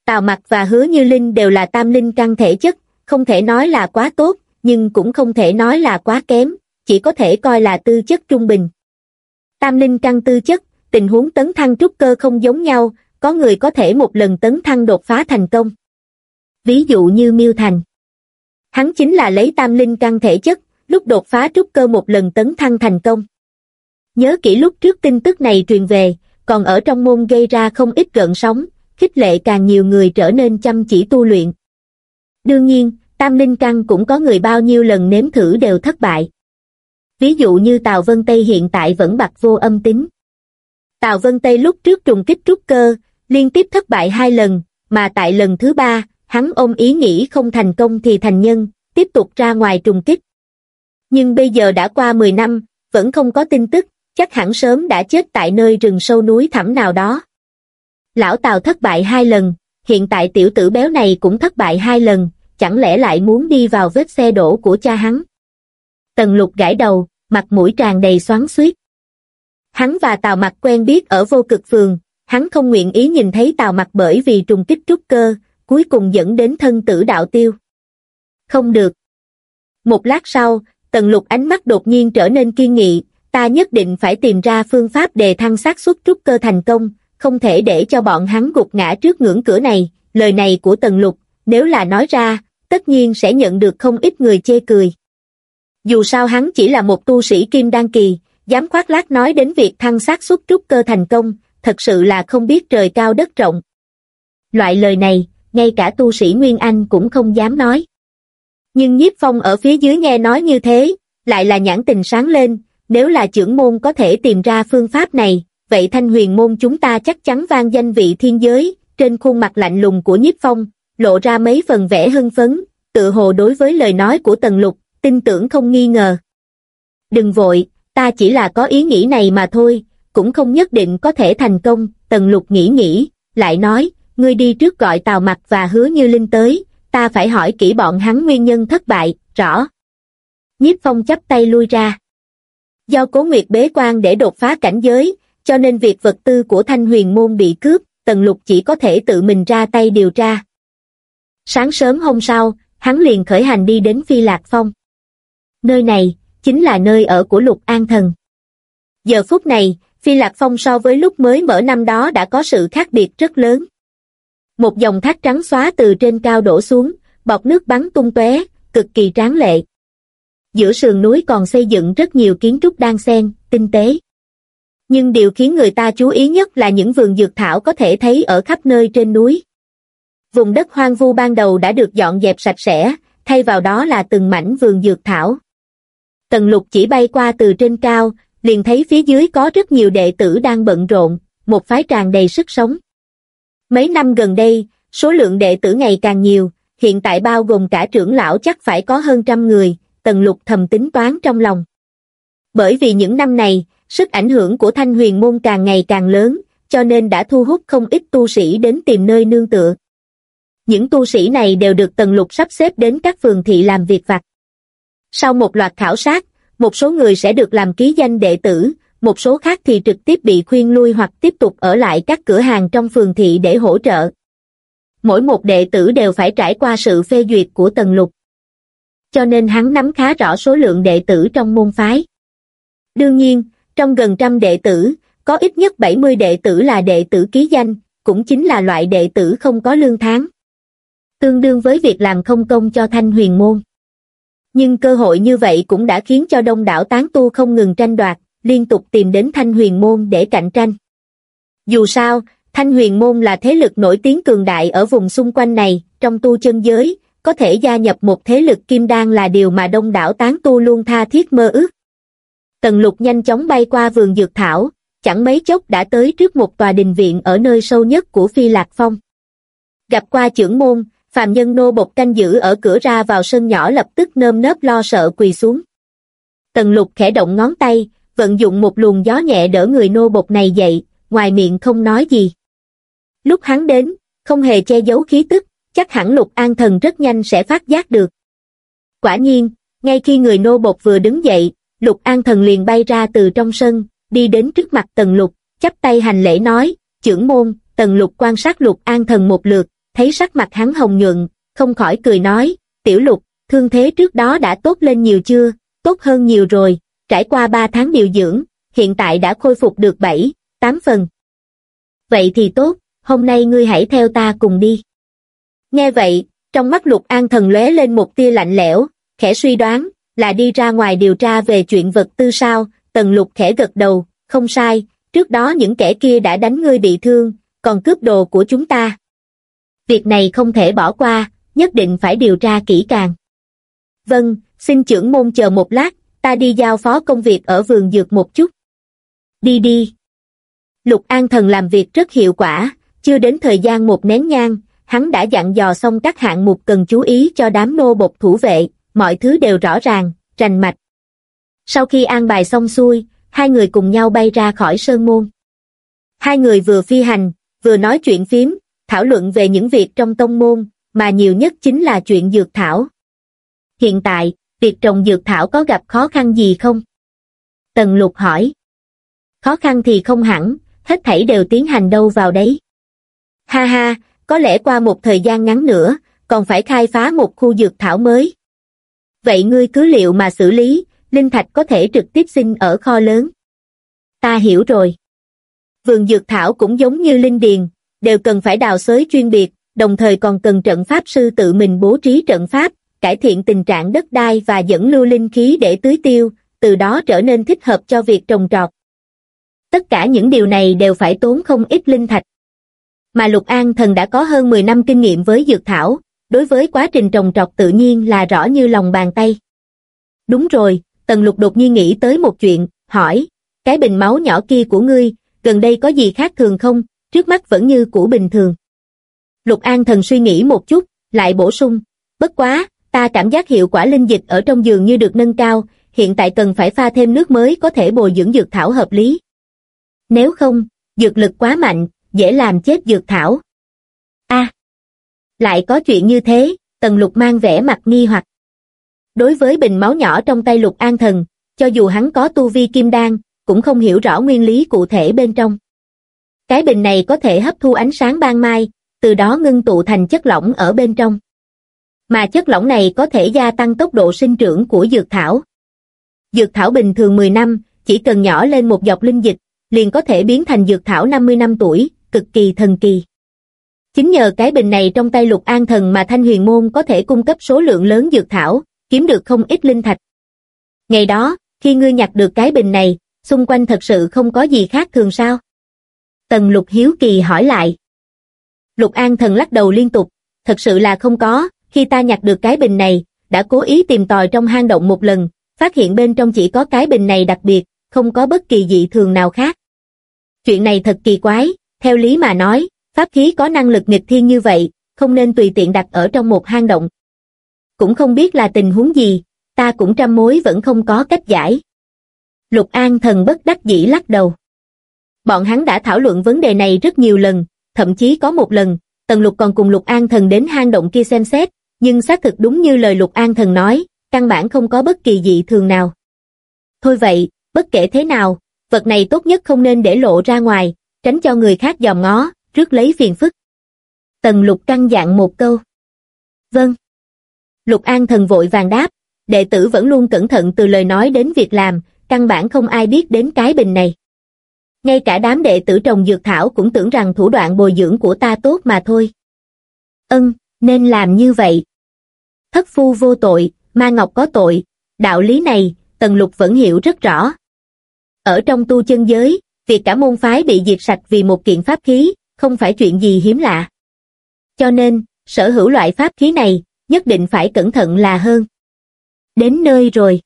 Tào Mặc và Hứa Như Linh đều là tam linh căn thể chất, không thể nói là quá tốt, nhưng cũng không thể nói là quá kém, chỉ có thể coi là tư chất trung bình. Tam linh căn tư chất, tình huống tấn thăng trúc cơ không giống nhau, có người có thể một lần tấn thăng đột phá thành công. Ví dụ như Miêu Thành. Hắn chính là lấy tam linh căn thể chất, lúc đột phá trúc cơ một lần tấn thăng thành công. Nhớ kỹ lúc trước tin tức này truyền về, còn ở trong môn gây ra không ít gợn sóng, khích lệ càng nhiều người trở nên chăm chỉ tu luyện. Đương nhiên, tam linh căn cũng có người bao nhiêu lần nếm thử đều thất bại. Ví dụ như Tào Vân Tây hiện tại vẫn bạc vô âm tính. Tào Vân Tây lúc trước trùng kích trúc cơ, liên tiếp thất bại hai lần, mà tại lần thứ ba, hắn ôm ý nghĩ không thành công thì thành nhân, tiếp tục ra ngoài trùng kích. Nhưng bây giờ đã qua 10 năm, vẫn không có tin tức, chắc hẳn sớm đã chết tại nơi rừng sâu núi thẳm nào đó. Lão Tào thất bại hai lần, hiện tại tiểu tử béo này cũng thất bại hai lần, chẳng lẽ lại muốn đi vào vết xe đổ của cha hắn. Tần lục gãi đầu, mặt mũi tràn đầy xoắn xuýt. Hắn và Tào Mặc quen biết ở vô cực phường, hắn không nguyện ý nhìn thấy Tào Mặc bởi vì trùng kích trúc cơ, cuối cùng dẫn đến thân tử đạo tiêu. Không được. Một lát sau, Tần Lục ánh mắt đột nhiên trở nên kiên nghị, ta nhất định phải tìm ra phương pháp đề thăng xác suất trúc cơ thành công, không thể để cho bọn hắn gục ngã trước ngưỡng cửa này, lời này của Tần Lục, nếu là nói ra, tất nhiên sẽ nhận được không ít người chê cười. Dù sao hắn chỉ là một tu sĩ kim đan kỳ, dám khoác lác nói đến việc thăng xác suất trúc cơ thành công, thật sự là không biết trời cao đất rộng. Loại lời này, ngay cả tu sĩ Nguyên Anh cũng không dám nói. Nhưng nhiếp phong ở phía dưới nghe nói như thế, lại là nhãn tình sáng lên, nếu là trưởng môn có thể tìm ra phương pháp này, vậy thanh huyền môn chúng ta chắc chắn vang danh vị thiên giới, trên khuôn mặt lạnh lùng của nhiếp phong, lộ ra mấy phần vẻ hưng phấn, tự hồ đối với lời nói của tần lục, tin tưởng không nghi ngờ. Đừng vội, ta chỉ là có ý nghĩ này mà thôi, cũng không nhất định có thể thành công, tần lục nghĩ nghĩ, lại nói, ngươi đi trước gọi tào mặt và hứa như linh tới, ta phải hỏi kỹ bọn hắn nguyên nhân thất bại, rõ. Nhiếp phong chấp tay lui ra. Do cố nguyệt bế quan để đột phá cảnh giới, cho nên việc vật tư của thanh huyền môn bị cướp, tần lục chỉ có thể tự mình ra tay điều tra. Sáng sớm hôm sau, hắn liền khởi hành đi đến Phi Lạc Phong. Nơi này, chính là nơi ở của Lục An Thần. Giờ phút này, Phi Lạc Phong so với lúc mới mở năm đó đã có sự khác biệt rất lớn. Một dòng thác trắng xóa từ trên cao đổ xuống, bọt nước bắn tung tóe, cực kỳ tráng lệ. Giữa sườn núi còn xây dựng rất nhiều kiến trúc đan xen, tinh tế. Nhưng điều khiến người ta chú ý nhất là những vườn dược thảo có thể thấy ở khắp nơi trên núi. Vùng đất hoang vu ban đầu đã được dọn dẹp sạch sẽ, thay vào đó là từng mảnh vườn dược thảo. Tần lục chỉ bay qua từ trên cao, liền thấy phía dưới có rất nhiều đệ tử đang bận rộn, một phái tràn đầy sức sống. Mấy năm gần đây, số lượng đệ tử ngày càng nhiều, hiện tại bao gồm cả trưởng lão chắc phải có hơn trăm người, tần lục thầm tính toán trong lòng. Bởi vì những năm này, sức ảnh hưởng của thanh huyền môn càng ngày càng lớn, cho nên đã thu hút không ít tu sĩ đến tìm nơi nương tựa. Những tu sĩ này đều được tần lục sắp xếp đến các phường thị làm việc vặt. Sau một loạt khảo sát, một số người sẽ được làm ký danh đệ tử, một số khác thì trực tiếp bị khuyên lui hoặc tiếp tục ở lại các cửa hàng trong phường thị để hỗ trợ. Mỗi một đệ tử đều phải trải qua sự phê duyệt của tần lục. Cho nên hắn nắm khá rõ số lượng đệ tử trong môn phái. Đương nhiên, trong gần trăm đệ tử, có ít nhất 70 đệ tử là đệ tử ký danh, cũng chính là loại đệ tử không có lương tháng. Tương đương với việc làm không công cho thanh huyền môn. Nhưng cơ hội như vậy cũng đã khiến cho đông đảo tán tu không ngừng tranh đoạt, liên tục tìm đến thanh huyền môn để cạnh tranh. Dù sao, thanh huyền môn là thế lực nổi tiếng cường đại ở vùng xung quanh này, trong tu chân giới, có thể gia nhập một thế lực kim đan là điều mà đông đảo tán tu luôn tha thiết mơ ước. Tần lục nhanh chóng bay qua vườn dược thảo, chẳng mấy chốc đã tới trước một tòa đình viện ở nơi sâu nhất của Phi Lạc Phong. Gặp qua trưởng môn, phàm nhân nô bộc canh giữ ở cửa ra vào sân nhỏ lập tức nơm nớp lo sợ quỳ xuống. Tần lục khẽ động ngón tay, vận dụng một luồng gió nhẹ đỡ người nô bộc này dậy, ngoài miệng không nói gì. Lúc hắn đến, không hề che giấu khí tức, chắc hẳn lục an thần rất nhanh sẽ phát giác được. Quả nhiên, ngay khi người nô bộc vừa đứng dậy, lục an thần liền bay ra từ trong sân, đi đến trước mặt tần lục, chắp tay hành lễ nói, trưởng môn, tần lục quan sát lục an thần một lượt, thấy sắc mặt hắn hồng nhuận, không khỏi cười nói, tiểu lục, thương thế trước đó đã tốt lên nhiều chưa, tốt hơn nhiều rồi, trải qua 3 tháng điều dưỡng, hiện tại đã khôi phục được 7, 8 phần. Vậy thì tốt, hôm nay ngươi hãy theo ta cùng đi. Nghe vậy, trong mắt lục an thần lóe lên một tia lạnh lẽo, khẽ suy đoán, là đi ra ngoài điều tra về chuyện vật tư sao, tần lục khẽ gật đầu, không sai, trước đó những kẻ kia đã đánh ngươi bị thương, còn cướp đồ của chúng ta. Việc này không thể bỏ qua, nhất định phải điều tra kỹ càng. Vâng, xin trưởng môn chờ một lát, ta đi giao phó công việc ở vườn dược một chút. Đi đi. Lục An Thần làm việc rất hiệu quả, chưa đến thời gian một nén nhang, hắn đã dặn dò xong các hạng mục cần chú ý cho đám nô bộc thủ vệ, mọi thứ đều rõ ràng, rành mạch. Sau khi an bài xong xuôi, hai người cùng nhau bay ra khỏi sơn môn. Hai người vừa phi hành, vừa nói chuyện phím, thảo luận về những việc trong tông môn, mà nhiều nhất chính là chuyện dược thảo. Hiện tại, việc trồng dược thảo có gặp khó khăn gì không? Tần lục hỏi. Khó khăn thì không hẳn, hết thảy đều tiến hành đâu vào đấy. Ha ha, có lẽ qua một thời gian ngắn nữa, còn phải khai phá một khu dược thảo mới. Vậy ngươi cứ liệu mà xử lý, linh thạch có thể trực tiếp xin ở kho lớn. Ta hiểu rồi. Vườn dược thảo cũng giống như linh điền, đều cần phải đào xới chuyên biệt, đồng thời còn cần trận pháp sư tự mình bố trí trận pháp, cải thiện tình trạng đất đai và dẫn lưu linh khí để tưới tiêu, từ đó trở nên thích hợp cho việc trồng trọt. Tất cả những điều này đều phải tốn không ít linh thạch. Mà Lục An Thần đã có hơn 10 năm kinh nghiệm với dược thảo, đối với quá trình trồng trọt tự nhiên là rõ như lòng bàn tay. Đúng rồi, Tần Lục đột nhiên nghĩ tới một chuyện, hỏi, cái bình máu nhỏ kia của ngươi, gần đây có gì khác thường không, trước mắt vẫn như cũ bình thường. Lục An Thần suy nghĩ một chút, lại bổ sung, bất quá, ta cảm giác hiệu quả linh dịch ở trong giường như được nâng cao, hiện tại cần phải pha thêm nước mới có thể bồi dưỡng dược thảo hợp lý. Nếu không, dược lực quá mạnh, dễ làm chết dược thảo. a lại có chuyện như thế, Tần Lục mang vẻ mặt nghi hoặc. Đối với bình máu nhỏ trong tay Lục An Thần, cho dù hắn có tu vi kim đan, cũng không hiểu rõ nguyên lý cụ thể bên trong. Cái bình này có thể hấp thu ánh sáng ban mai, từ đó ngưng tụ thành chất lỏng ở bên trong. Mà chất lỏng này có thể gia tăng tốc độ sinh trưởng của dược thảo. Dược thảo bình thường 10 năm, chỉ cần nhỏ lên một dọc linh dịch, liền có thể biến thành dược thảo 50 năm tuổi, cực kỳ thần kỳ. Chính nhờ cái bình này trong tay lục an thần mà thanh huyền môn có thể cung cấp số lượng lớn dược thảo, kiếm được không ít linh thạch. Ngày đó, khi ngươi nhặt được cái bình này, xung quanh thật sự không có gì khác thường sao? Tần lục hiếu kỳ hỏi lại. Lục an thần lắc đầu liên tục, thật sự là không có, khi ta nhặt được cái bình này, đã cố ý tìm tòi trong hang động một lần, phát hiện bên trong chỉ có cái bình này đặc biệt, không có bất kỳ dị thường nào khác. Chuyện này thật kỳ quái, theo lý mà nói, pháp khí có năng lực nghịch thiên như vậy, không nên tùy tiện đặt ở trong một hang động. Cũng không biết là tình huống gì, ta cũng trăm mối vẫn không có cách giải. Lục An thần bất đắc dĩ lắc đầu. Bọn hắn đã thảo luận vấn đề này rất nhiều lần, thậm chí có một lần, Tần Lục còn cùng Lục An thần đến hang động kia xem xét, nhưng xác thực đúng như lời Lục An thần nói, căn bản không có bất kỳ dị thường nào. Thôi vậy, bất kể thế nào, vật này tốt nhất không nên để lộ ra ngoài, tránh cho người khác dòm ngó, rước lấy phiền phức. Tần lục căng dặn một câu. Vâng. Lục An thần vội vàng đáp, đệ tử vẫn luôn cẩn thận từ lời nói đến việc làm, căn bản không ai biết đến cái bình này. Ngay cả đám đệ tử trồng dược thảo cũng tưởng rằng thủ đoạn bồi dưỡng của ta tốt mà thôi. Ân, nên làm như vậy. Thất phu vô tội, ma ngọc có tội, đạo lý này, Tần Lục vẫn hiểu rất rõ. Ở trong tu chân giới, việc cả môn phái bị diệt sạch vì một kiện pháp khí, không phải chuyện gì hiếm lạ. Cho nên, sở hữu loại pháp khí này, nhất định phải cẩn thận là hơn. Đến nơi rồi.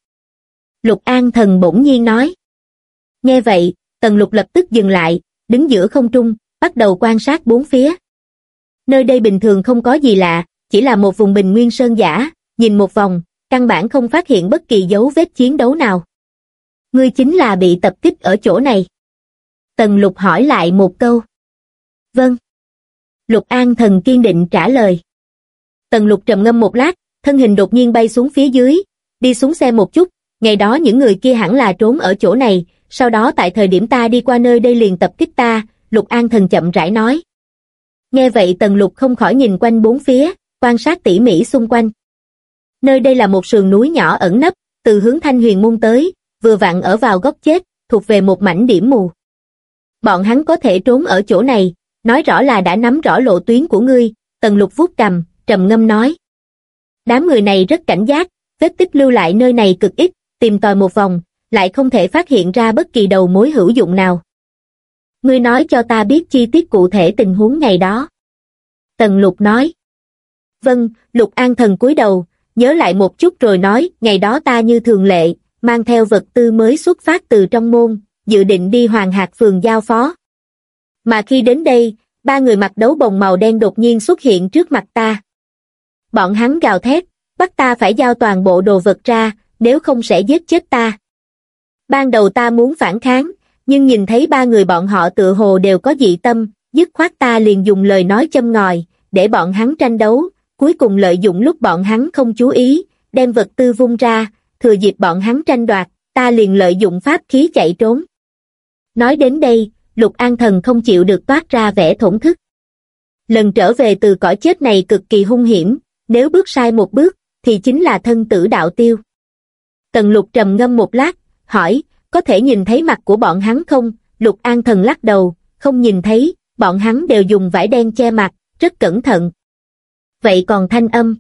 Lục An Thần bỗng nhiên nói. Nghe vậy, Tần Lục lập tức dừng lại, đứng giữa không trung, bắt đầu quan sát bốn phía. Nơi đây bình thường không có gì lạ, chỉ là một vùng bình nguyên sơn giả, nhìn một vòng, căn bản không phát hiện bất kỳ dấu vết chiến đấu nào. Ngươi chính là bị tập kích ở chỗ này. Tần lục hỏi lại một câu. Vâng. Lục An thần kiên định trả lời. Tần lục trầm ngâm một lát, thân hình đột nhiên bay xuống phía dưới, đi xuống xe một chút, ngày đó những người kia hẳn là trốn ở chỗ này, sau đó tại thời điểm ta đi qua nơi đây liền tập kích ta, Lục An thần chậm rãi nói. Nghe vậy Tần Lục không khỏi nhìn quanh bốn phía, quan sát tỉ mỉ xung quanh. Nơi đây là một sườn núi nhỏ ẩn nấp, từ hướng thanh huyền môn tới, vừa vặn ở vào góc chết, thuộc về một mảnh điểm mù. Bọn hắn có thể trốn ở chỗ này, nói rõ là đã nắm rõ lộ tuyến của ngươi, tần lục vuốt cầm, trầm ngâm nói. Đám người này rất cảnh giác, vết tích lưu lại nơi này cực ít, tìm tòi một vòng, lại không thể phát hiện ra bất kỳ đầu mối hữu dụng nào. Ngươi nói cho ta biết chi tiết cụ thể tình huống ngày đó. Tần lục nói. Vâng, lục an thần cúi đầu, nhớ lại một chút rồi nói, ngày đó ta như thường lệ, mang theo vật tư mới xuất phát từ trong môn, dự định đi hoàng hạt phường giao phó. Mà khi đến đây, ba người mặc đấu bồng màu đen đột nhiên xuất hiện trước mặt ta. Bọn hắn gào thét, bắt ta phải giao toàn bộ đồ vật ra, nếu không sẽ giết chết ta. Ban đầu ta muốn phản kháng, nhưng nhìn thấy ba người bọn họ tự hồ đều có dị tâm, dứt khoát ta liền dùng lời nói châm ngòi, để bọn hắn tranh đấu, cuối cùng lợi dụng lúc bọn hắn không chú ý, đem vật tư vung ra, thừa dịp bọn hắn tranh đoạt, ta liền lợi dụng pháp khí chạy trốn. Nói đến đây, Lục An Thần không chịu được toát ra vẻ thổn thức. Lần trở về từ cõi chết này cực kỳ hung hiểm, nếu bước sai một bước, thì chính là thân tử đạo tiêu. Tần Lục trầm ngâm một lát, hỏi, có thể nhìn thấy mặt của bọn hắn không? Lục An Thần lắc đầu, không nhìn thấy, bọn hắn đều dùng vải đen che mặt, rất cẩn thận. Vậy còn thanh âm?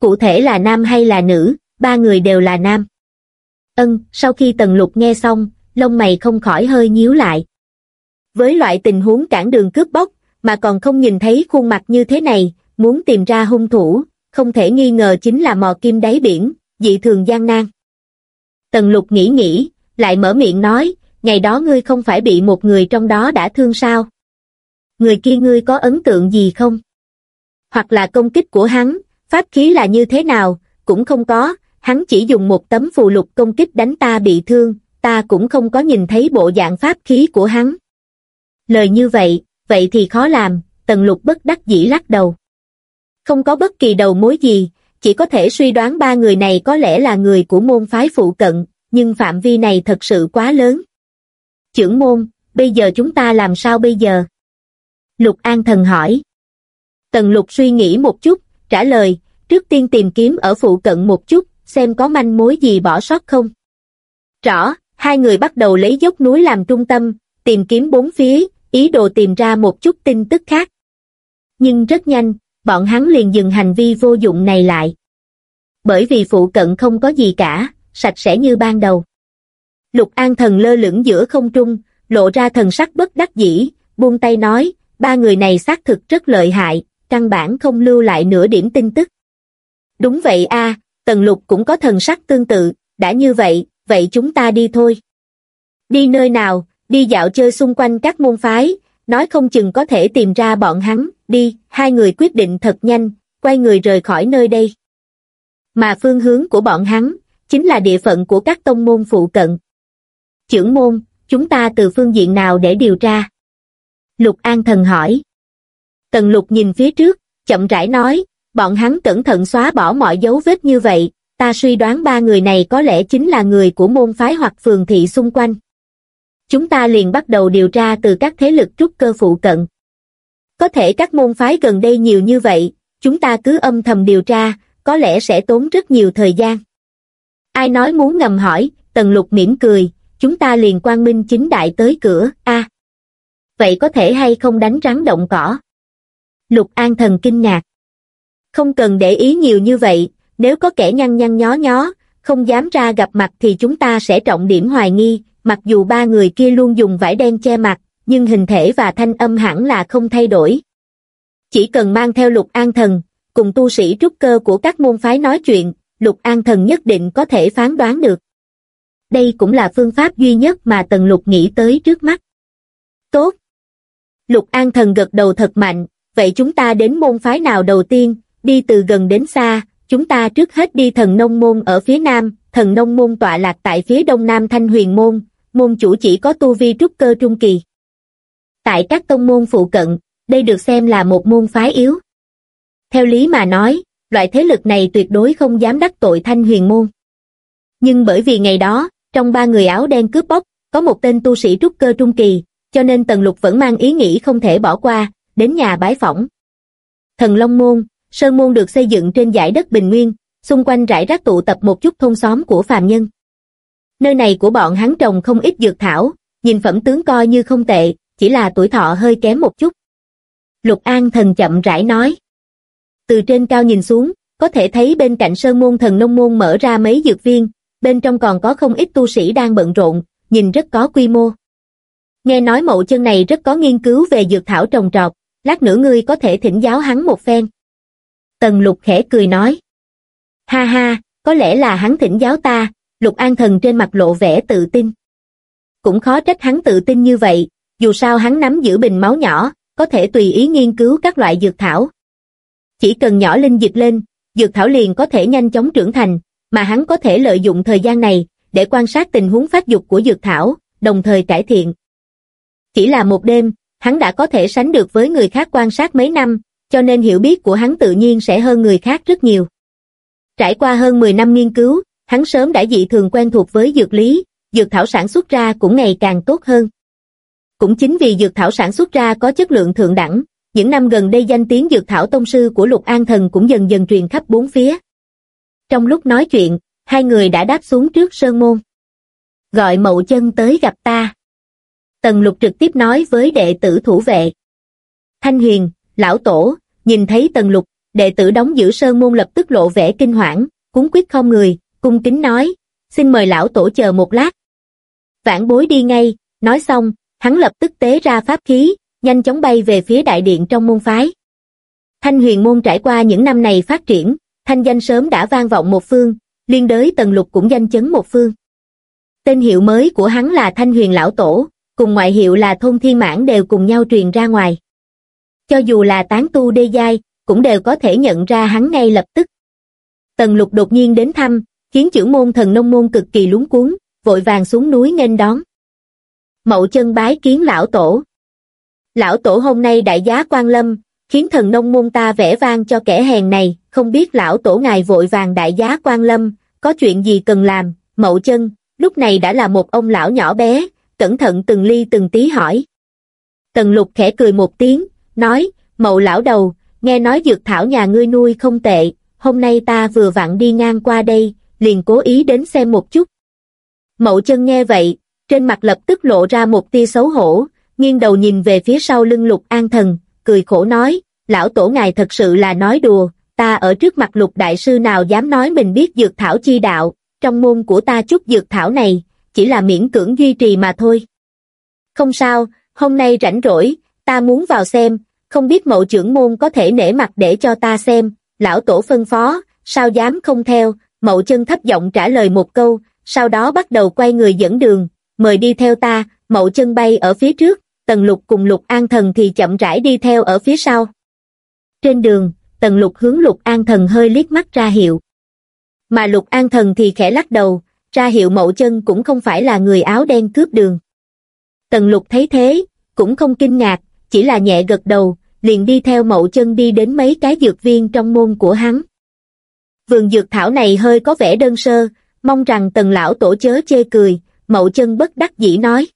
Cụ thể là nam hay là nữ? ba người đều là nam. Ân, sau khi Tần Lục nghe xong, lông mày không khỏi hơi nhíu lại. Với loại tình huống cản đường cướp bóc, mà còn không nhìn thấy khuôn mặt như thế này, muốn tìm ra hung thủ, không thể nghi ngờ chính là mò kim đáy biển, dị thường gian nan. Tần lục nghĩ nghĩ, lại mở miệng nói, ngày đó ngươi không phải bị một người trong đó đã thương sao? Người kia ngươi có ấn tượng gì không? Hoặc là công kích của hắn, pháp khí là như thế nào, cũng không có, hắn chỉ dùng một tấm phù lục công kích đánh ta bị thương, ta cũng không có nhìn thấy bộ dạng pháp khí của hắn. Lời như vậy, vậy thì khó làm, tần lục bất đắc dĩ lắc đầu. Không có bất kỳ đầu mối gì, chỉ có thể suy đoán ba người này có lẽ là người của môn phái phụ cận, nhưng phạm vi này thật sự quá lớn. Chưởng môn, bây giờ chúng ta làm sao bây giờ? Lục An Thần hỏi. Tần Lục suy nghĩ một chút, trả lời, trước tiên tìm kiếm ở phụ cận một chút, xem có manh mối gì bỏ sót không. Rõ, hai người bắt đầu lấy dốc núi làm trung tâm, tìm kiếm bốn phía, ý đồ tìm ra một chút tin tức khác. Nhưng rất nhanh, bọn hắn liền dừng hành vi vô dụng này lại. Bởi vì phụ cận không có gì cả, sạch sẽ như ban đầu. Lục An Thần lơ lửng giữa không trung, lộ ra thần sắc bất đắc dĩ, buông tay nói, ba người này xác thực rất lợi hại, căn bản không lưu lại nửa điểm tin tức. Đúng vậy a, Tần Lục cũng có thần sắc tương tự, đã như vậy, vậy chúng ta đi thôi. Đi nơi nào, đi dạo chơi xung quanh các môn phái, nói không chừng có thể tìm ra bọn hắn, đi, hai người quyết định thật nhanh, quay người rời khỏi nơi đây. Mà phương hướng của bọn hắn, chính là địa phận của các tông môn phụ cận. Chưởng môn, chúng ta từ phương diện nào để điều tra? Lục An Thần hỏi. Tần Lục nhìn phía trước, chậm rãi nói, bọn hắn cẩn thận xóa bỏ mọi dấu vết như vậy, ta suy đoán ba người này có lẽ chính là người của môn phái hoặc phường thị xung quanh. Chúng ta liền bắt đầu điều tra từ các thế lực trúc cơ phụ cận. Có thể các môn phái gần đây nhiều như vậy, chúng ta cứ âm thầm điều tra, có lẽ sẽ tốn rất nhiều thời gian. Ai nói muốn ngầm hỏi, Tần Lục mỉm cười, chúng ta liền quang minh chính đại tới cửa, a Vậy có thể hay không đánh rắn động cỏ? Lục An Thần kinh ngạc. Không cần để ý nhiều như vậy, nếu có kẻ nhăn nhăn nhó nhó, không dám ra gặp mặt thì chúng ta sẽ trọng điểm hoài nghi, mặc dù ba người kia luôn dùng vải đen che mặt, nhưng hình thể và thanh âm hẳn là không thay đổi. Chỉ cần mang theo lục an thần, cùng tu sĩ trúc cơ của các môn phái nói chuyện, lục an thần nhất định có thể phán đoán được. Đây cũng là phương pháp duy nhất mà tần lục nghĩ tới trước mắt. Tốt! Lục an thần gật đầu thật mạnh, vậy chúng ta đến môn phái nào đầu tiên, đi từ gần đến xa, chúng ta trước hết đi thần nông môn ở phía nam, thần nông môn tọa lạc tại phía đông nam thanh huyền môn, môn chủ chỉ có tu vi trúc cơ trung kỳ. Tại các tông môn phụ cận, đây được xem là một môn phái yếu. Theo lý mà nói, loại thế lực này tuyệt đối không dám đắc tội thanh huyền môn. Nhưng bởi vì ngày đó, trong ba người áo đen cướp bóc, có một tên tu sĩ trúc cơ trung kỳ, cho nên Tần Lục vẫn mang ý nghĩ không thể bỏ qua, đến nhà bái phỏng. Thần Long Môn, Sơn Môn được xây dựng trên dải đất bình nguyên, xung quanh rải rác tụ tập một chút thôn xóm của phàm nhân. Nơi này của bọn hắn trồng không ít dược thảo, nhìn phẩm tướng coi như không tệ, chỉ là tuổi thọ hơi kém một chút. Lục An thần chậm rãi nói. Từ trên cao nhìn xuống, có thể thấy bên cạnh sơn môn thần nông môn mở ra mấy dược viên, bên trong còn có không ít tu sĩ đang bận rộn, nhìn rất có quy mô. Nghe nói mậu chân này rất có nghiên cứu về dược thảo trồng trọt, lát nữa ngươi có thể thỉnh giáo hắn một phen. Tần lục khẽ cười nói. Ha ha, có lẽ là hắn thỉnh giáo ta, lục an thần trên mặt lộ vẻ tự tin. Cũng khó trách hắn tự tin như vậy, dù sao hắn nắm giữ bình máu nhỏ, có thể tùy ý nghiên cứu các loại dược thảo. Chỉ cần nhỏ linh dịch lên, dược thảo liền có thể nhanh chóng trưởng thành, mà hắn có thể lợi dụng thời gian này để quan sát tình huống phát dục của dược thảo, đồng thời cải thiện. Chỉ là một đêm, hắn đã có thể sánh được với người khác quan sát mấy năm, cho nên hiểu biết của hắn tự nhiên sẽ hơn người khác rất nhiều. Trải qua hơn 10 năm nghiên cứu, hắn sớm đã dị thường quen thuộc với dược lý, dược thảo sản xuất ra cũng ngày càng tốt hơn. Cũng chính vì dược thảo sản xuất ra có chất lượng thượng đẳng, những năm gần đây danh tiếng dược thảo tông sư của Lục An Thần cũng dần dần truyền khắp bốn phía. Trong lúc nói chuyện, hai người đã đáp xuống trước sơn môn. Gọi mậu chân tới gặp ta. Tần Lục trực tiếp nói với đệ tử thủ vệ. Thanh Huyền, lão tổ, nhìn thấy Tần Lục, đệ tử đóng giữ sơn môn lập tức lộ vẻ kinh hoảng, cúng quyết không người, cung kính nói, xin mời lão tổ chờ một lát. Vãn bối đi ngay, nói xong, hắn lập tức tế ra pháp khí, nhanh chóng bay về phía đại điện trong môn phái. Thanh huyền môn trải qua những năm này phát triển, thanh danh sớm đã vang vọng một phương, liên đới tần lục cũng danh chấn một phương. Tên hiệu mới của hắn là Thanh huyền lão tổ, cùng ngoại hiệu là thôn thiên mãn đều cùng nhau truyền ra ngoài. Cho dù là tán tu đê giai, cũng đều có thể nhận ra hắn ngay lập tức. Tần lục đột nhiên đến thăm, khiến trưởng môn thần nông môn cực kỳ lúng cuốn, vội vàng xuống núi nghênh đón. Mậu chân bái kiến lão tổ. Lão tổ hôm nay đại giá quan lâm, khiến thần nông môn ta vẽ vang cho kẻ hèn này, không biết lão tổ ngài vội vàng đại giá quan lâm, có chuyện gì cần làm, mậu chân, lúc này đã là một ông lão nhỏ bé, cẩn thận từng ly từng tí hỏi. Tần lục khẽ cười một tiếng, nói, mậu lão đầu, nghe nói dược thảo nhà ngươi nuôi không tệ, hôm nay ta vừa vặn đi ngang qua đây, liền cố ý đến xem một chút. Mậu chân nghe vậy, trên mặt lập tức lộ ra một tia xấu hổ, nghiêng đầu nhìn về phía sau lưng lục an thần, cười khổ nói, lão tổ ngài thật sự là nói đùa, ta ở trước mặt lục đại sư nào dám nói mình biết dược thảo chi đạo, trong môn của ta chút dược thảo này, chỉ là miễn cưỡng duy trì mà thôi. Không sao, hôm nay rảnh rỗi, ta muốn vào xem, không biết mậu trưởng môn có thể nể mặt để cho ta xem, lão tổ phân phó, sao dám không theo, mậu chân thấp giọng trả lời một câu, sau đó bắt đầu quay người dẫn đường, mời đi theo ta, mậu chân bay ở phía trước, tần lục cùng lục an thần thì chậm rãi đi theo ở phía sau. Trên đường, tần lục hướng lục an thần hơi liếc mắt ra hiệu. Mà lục an thần thì khẽ lắc đầu, ra hiệu mậu chân cũng không phải là người áo đen cướp đường. Tần lục thấy thế, cũng không kinh ngạc, chỉ là nhẹ gật đầu, liền đi theo mậu chân đi đến mấy cái dược viên trong môn của hắn. Vườn dược thảo này hơi có vẻ đơn sơ, mong rằng tần lão tổ chớ chê cười, mậu chân bất đắc dĩ nói.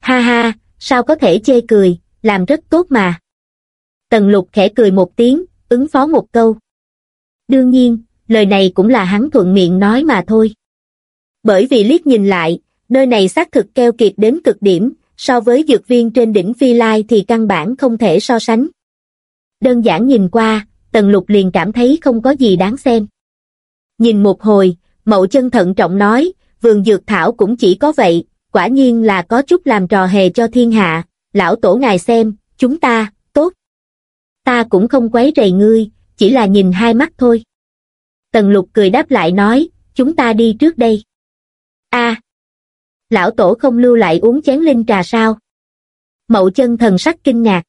Ha ha, sao có thể chê cười, làm rất tốt mà. Tần lục khẽ cười một tiếng, ứng phó một câu. Đương nhiên, lời này cũng là hắn thuận miệng nói mà thôi. Bởi vì liếc nhìn lại, nơi này xác thực keo kiệt đến cực điểm, so với dược viên trên đỉnh Phi Lai thì căn bản không thể so sánh. Đơn giản nhìn qua, Tần Lục liền cảm thấy không có gì đáng xem. Nhìn một hồi, Mậu chân thận trọng nói, vườn dược thảo cũng chỉ có vậy, quả nhiên là có chút làm trò hề cho thiên hạ, lão tổ ngài xem, chúng ta, tốt. Ta cũng không quấy rầy ngươi, chỉ là nhìn hai mắt thôi. Tần lục cười đáp lại nói, chúng ta đi trước đây a lão tổ không lưu lại uống chén linh trà sao? Mậu chân thần sắc kinh ngạc.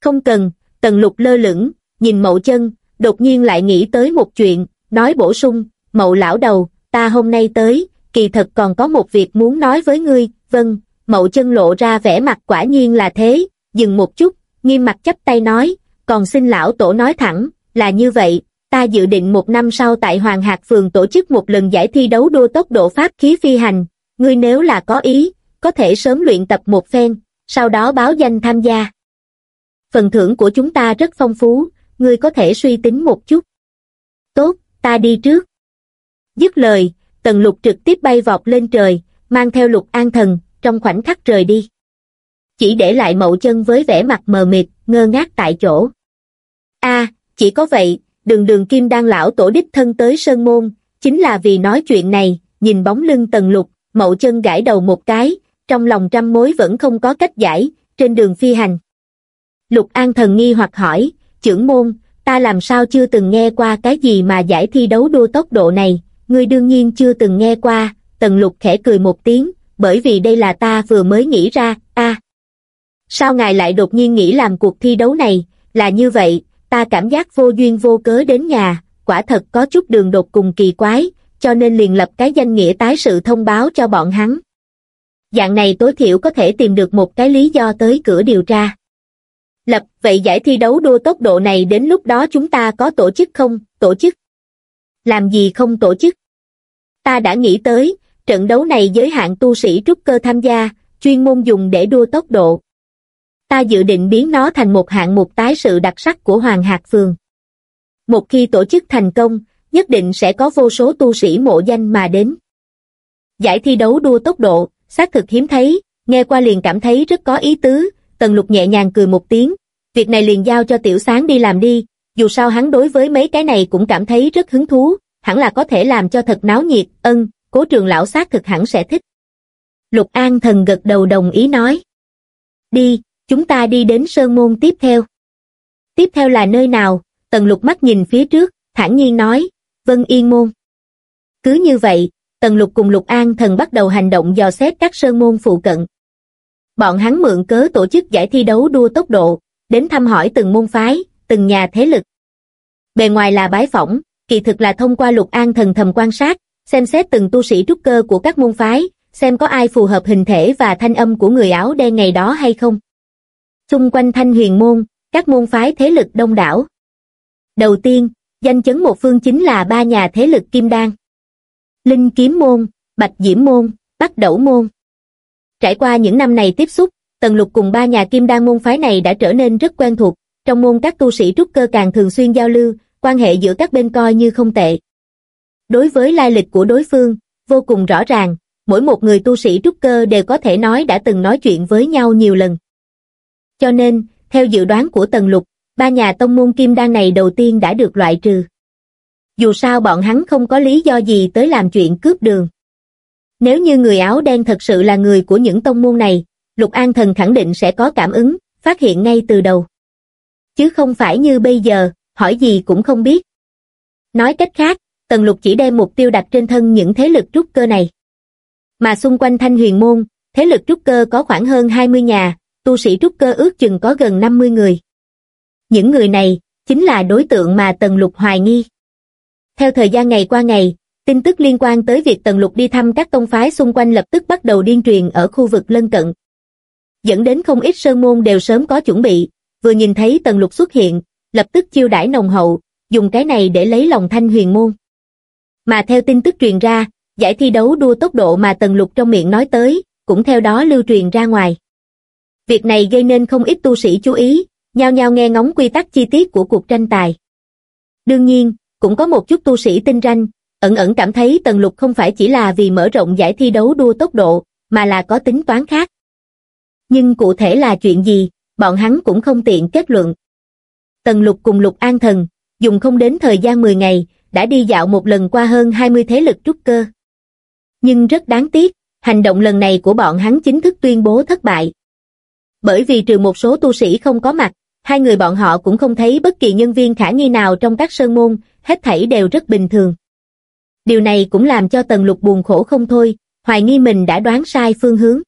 Không cần, tần lục lơ lửng, nhìn mậu chân, đột nhiên lại nghĩ tới một chuyện, nói bổ sung, mậu lão đầu, ta hôm nay tới, kỳ thật còn có một việc muốn nói với ngươi, vâng, mậu chân lộ ra vẻ mặt quả nhiên là thế, dừng một chút, nghiêm mặt chấp tay nói, còn xin lão tổ nói thẳng, là như vậy, ta dự định một năm sau tại Hoàng Hạc Phường tổ chức một lần giải thi đấu đua tốc độ pháp khí phi hành, ngươi nếu là có ý, có thể sớm luyện tập một phen, sau đó báo danh tham gia. Phần thưởng của chúng ta rất phong phú, ngươi có thể suy tính một chút. Tốt, ta đi trước. Dứt lời, tần lục trực tiếp bay vọt lên trời, mang theo lục an thần, trong khoảnh khắc rời đi. Chỉ để lại mậu chân với vẻ mặt mờ mịt, ngơ ngác tại chỗ. a chỉ có vậy, đường đường kim đan lão tổ đích thân tới Sơn Môn, chính là vì nói chuyện này, nhìn bóng lưng tần lục, mậu chân gãi đầu một cái, trong lòng trăm mối vẫn không có cách giải, trên đường phi hành. Lục An thần nghi hoặc hỏi, trưởng môn, ta làm sao chưa từng nghe qua cái gì mà giải thi đấu đua tốc độ này, ngươi đương nhiên chưa từng nghe qua, tần lục khẽ cười một tiếng, bởi vì đây là ta vừa mới nghĩ ra, a. Sao ngài lại đột nhiên nghĩ làm cuộc thi đấu này, là như vậy, ta cảm giác vô duyên vô cớ đến nhà, quả thật có chút đường đột cùng kỳ quái, cho nên liền lập cái danh nghĩa tái sự thông báo cho bọn hắn. Dạng này tối thiểu có thể tìm được một cái lý do tới cửa điều tra. Lập, vậy giải thi đấu đua tốc độ này đến lúc đó chúng ta có tổ chức không, tổ chức? Làm gì không tổ chức? Ta đã nghĩ tới, trận đấu này giới hạn tu sĩ trúc cơ tham gia, chuyên môn dùng để đua tốc độ. Ta dự định biến nó thành một hạng mục tái sự đặc sắc của Hoàng Hạc Phường. Một khi tổ chức thành công, nhất định sẽ có vô số tu sĩ mộ danh mà đến. Giải thi đấu đua tốc độ, xác thực hiếm thấy, nghe qua liền cảm thấy rất có ý tứ, Tần Lục nhẹ nhàng cười một tiếng, việc này liền giao cho Tiểu Sáng đi làm đi, dù sao hắn đối với mấy cái này cũng cảm thấy rất hứng thú, hẳn là có thể làm cho thật náo nhiệt, ân, cố trường lão xác thực hẳn sẽ thích. Lục An thần gật đầu đồng ý nói. Đi, Chúng ta đi đến sơn môn tiếp theo. Tiếp theo là nơi nào? Tần lục mắt nhìn phía trước, thản nhiên nói, Vân Yên Môn. Cứ như vậy, Tần Lục cùng Lục An Thần bắt đầu hành động dò xét các sơn môn phụ cận. Bọn hắn mượn cớ tổ chức giải thi đấu đua tốc độ, đến thăm hỏi từng môn phái, từng nhà thế lực. Bề ngoài là bái phỏng, kỳ thực là thông qua Lục An Thần thầm quan sát, xem xét từng tu sĩ trúc cơ của các môn phái, xem có ai phù hợp hình thể và thanh âm của người áo đen ngày đó hay không. Xung quanh thanh huyền môn, các môn phái thế lực đông đảo. Đầu tiên, danh chấn một phương chính là ba nhà thế lực kim đan. Linh kiếm môn, bạch diễm môn, bắt đẩu môn. Trải qua những năm này tiếp xúc, Tần Lục cùng ba nhà kim đan môn phái này đã trở nên rất quen thuộc, trong môn các tu sĩ trúc cơ càng thường xuyên giao lưu, quan hệ giữa các bên coi như không tệ. Đối với lai lịch của đối phương, vô cùng rõ ràng, mỗi một người tu sĩ trúc cơ đều có thể nói đã từng nói chuyện với nhau nhiều lần. Cho nên, theo dự đoán của Tần Lục, ba nhà tông môn kim đan này đầu tiên đã được loại trừ. Dù sao bọn hắn không có lý do gì tới làm chuyện cướp đường. Nếu như người áo đen thật sự là người của những tông môn này, Lục An Thần khẳng định sẽ có cảm ứng, phát hiện ngay từ đầu. Chứ không phải như bây giờ, hỏi gì cũng không biết. Nói cách khác, Tần Lục chỉ đem mục tiêu đặt trên thân những thế lực trúc cơ này. Mà xung quanh Thanh Huyền Môn, thế lực trúc cơ có khoảng hơn 20 nhà, tu sĩ trúc cơ ước chừng có gần 50 người. Những người này, chính là đối tượng mà Tần Lục hoài nghi. Theo thời gian ngày qua ngày, tin tức liên quan tới việc Tần Lục đi thăm các tông phái xung quanh lập tức bắt đầu điên truyền ở khu vực lân cận. Dẫn đến không ít sơn môn đều sớm có chuẩn bị, vừa nhìn thấy Tần Lục xuất hiện, lập tức chiêu đãi nồng hậu, dùng cái này để lấy lòng thanh huyền môn. Mà theo tin tức truyền ra, giải thi đấu đua tốc độ mà Tần Lục trong miệng nói tới, cũng theo đó lưu truyền ra ngoài. Việc này gây nên không ít tu sĩ chú ý, nhao nhao nghe ngóng quy tắc chi tiết của cuộc tranh tài. Đương nhiên, cũng có một chút tu sĩ tinh ranh, ẩn ẩn cảm thấy Tần Lục không phải chỉ là vì mở rộng giải thi đấu đua tốc độ, mà là có tính toán khác. Nhưng cụ thể là chuyện gì, bọn hắn cũng không tiện kết luận. Tần Lục cùng Lục An Thần, dùng không đến thời gian 10 ngày, đã đi dạo một lần qua hơn 20 thế lực trúc cơ. Nhưng rất đáng tiếc, hành động lần này của bọn hắn chính thức tuyên bố thất bại. Bởi vì trừ một số tu sĩ không có mặt, hai người bọn họ cũng không thấy bất kỳ nhân viên khả nghi nào trong các sơn môn, hết thảy đều rất bình thường. Điều này cũng làm cho Tần Lục buồn khổ không thôi, hoài nghi mình đã đoán sai phương hướng.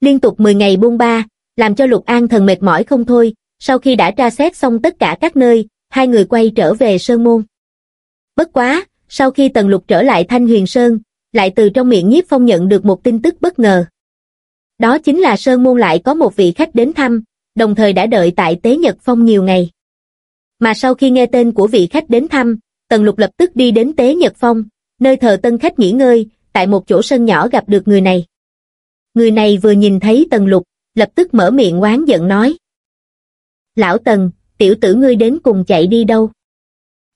Liên tục 10 ngày buông ba, làm cho Lục An thần mệt mỏi không thôi, sau khi đã tra xét xong tất cả các nơi, hai người quay trở về Sơn Môn. Bất quá, sau khi Tần Lục trở lại Thanh Huyền Sơn, lại từ trong miệng nhiếp phong nhận được một tin tức bất ngờ. Đó chính là Sơn Môn lại có một vị khách đến thăm, đồng thời đã đợi tại Tế Nhật Phong nhiều ngày. Mà sau khi nghe tên của vị khách đến thăm, Tần Lục lập tức đi đến Tế Nhật Phong, nơi thờ tân khách nghỉ ngơi, tại một chỗ sân nhỏ gặp được người này. Người này vừa nhìn thấy Tần Lục, lập tức mở miệng oán giận nói. Lão Tần, tiểu tử ngươi đến cùng chạy đi đâu?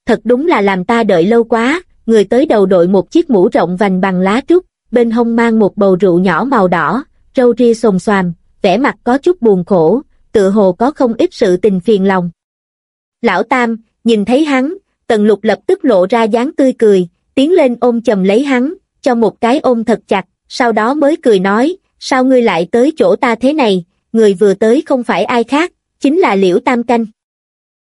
Thật đúng là làm ta đợi lâu quá, người tới đầu đội một chiếc mũ rộng vành bằng lá trúc, bên hông mang một bầu rượu nhỏ màu đỏ, râu ria sồn xoàm, vẻ mặt có chút buồn khổ, tựa hồ có không ít sự tình phiền lòng. Lão Tam, nhìn thấy hắn, Tần Lục lập tức lộ ra dáng tươi cười, tiến lên ôm chầm lấy hắn, cho một cái ôm thật chặt, sau đó mới cười nói, sao ngươi lại tới chỗ ta thế này, người vừa tới không phải ai khác, chính là Liễu Tam Canh.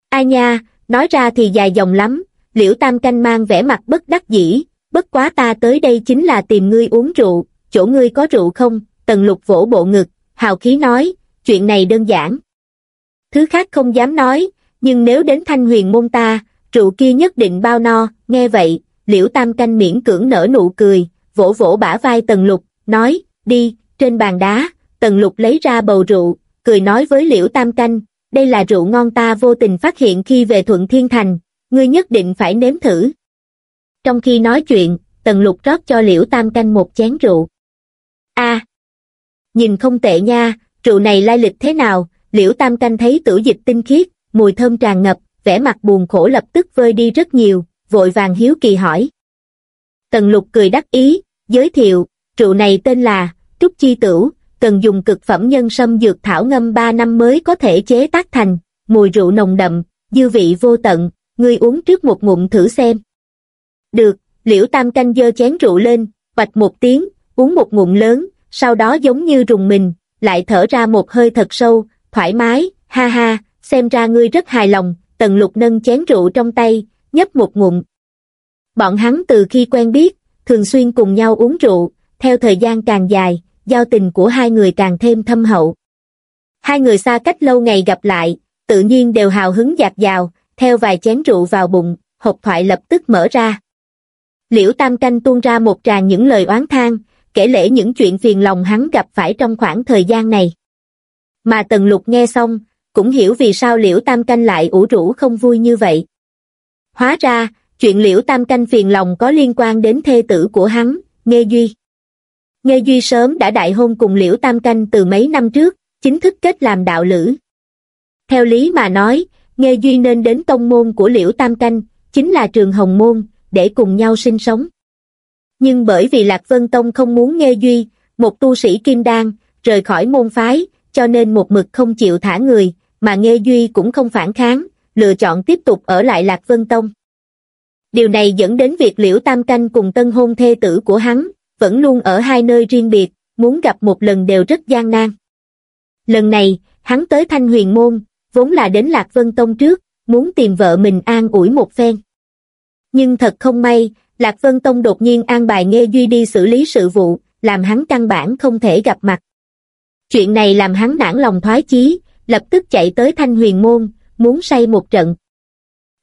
Ai nha, nói ra thì dài dòng lắm, Liễu Tam Canh mang vẻ mặt bất đắc dĩ, bất quá ta tới đây chính là tìm ngươi uống rượu, chỗ ngươi có rượu không, Tần Lục vỗ bộ ngực, hào khí nói, chuyện này đơn giản. Thứ khác không dám nói, nhưng nếu đến thanh huyền môn ta, rượu kia nhất định bao no, nghe vậy, liễu tam canh miễn cưỡng nở nụ cười, vỗ vỗ bả vai tần lục, nói, đi, trên bàn đá, tần lục lấy ra bầu rượu, cười nói với liễu tam canh, đây là rượu ngon ta vô tình phát hiện khi về thuận thiên thành, ngươi nhất định phải nếm thử. Trong khi nói chuyện, tần lục rót cho liễu tam canh một chén rượu. a nhìn không tệ nha, rượu này lai lịch thế nào, liễu tam canh thấy tử dịch tinh khiết, mùi thơm tràn ngập, vẻ mặt buồn khổ lập tức vơi đi rất nhiều, vội vàng hiếu kỳ hỏi. Tần lục cười đắc ý, giới thiệu, rượu này tên là Trúc Chi Tửu, cần dùng cực phẩm nhân sâm dược thảo ngâm 3 năm mới có thể chế tác thành, mùi rượu nồng đậm, dư vị vô tận, ngươi uống trước một ngụm thử xem. Được, liễu tam canh dơ chén rượu lên, bạch một tiếng, uống một ngụm lớn, sau đó giống như rùng mình, lại thở ra một hơi thật sâu, thoải mái, ha ha, xem ra ngươi rất hài lòng, tần lục nâng chén rượu trong tay, nhấp một ngụm. Bọn hắn từ khi quen biết, thường xuyên cùng nhau uống rượu, theo thời gian càng dài, giao tình của hai người càng thêm thâm hậu. Hai người xa cách lâu ngày gặp lại, tự nhiên đều hào hứng dạt dào, theo vài chén rượu vào bụng, hộp thoại lập tức mở ra. Liễu Tam Canh tuôn ra một tràng những lời oán thang kể lễ những chuyện phiền lòng hắn gặp phải trong khoảng thời gian này. Mà Tần Lục nghe xong, cũng hiểu vì sao Liễu Tam Canh lại ủ rũ không vui như vậy. Hóa ra, chuyện Liễu Tam Canh phiền lòng có liên quan đến thê tử của hắn, Nghê Duy. Nghê Duy sớm đã đại hôn cùng Liễu Tam Canh từ mấy năm trước, chính thức kết làm đạo lữ. Theo lý mà nói, Nghê Duy nên đến tông môn của Liễu Tam Canh, chính là trường Hồng Môn, để cùng nhau sinh sống. Nhưng bởi vì Lạc Vân Tông không muốn nghe Duy, một tu sĩ kim đan, rời khỏi môn phái, cho nên một mực không chịu thả người, mà nghe Duy cũng không phản kháng, lựa chọn tiếp tục ở lại Lạc Vân Tông. Điều này dẫn đến việc Liễu Tam Canh cùng tân hôn thê tử của hắn, vẫn luôn ở hai nơi riêng biệt, muốn gặp một lần đều rất gian nan. Lần này, hắn tới Thanh Huyền Môn, vốn là đến Lạc Vân Tông trước, muốn tìm vợ mình an ủi một phen. Nhưng thật không may, Lạc Vân Tông đột nhiên an bài Nghê Duy đi xử lý sự vụ, làm hắn căn bản không thể gặp mặt. Chuyện này làm hắn nản lòng thoái chí, lập tức chạy tới Thanh Huyền Môn, muốn say một trận.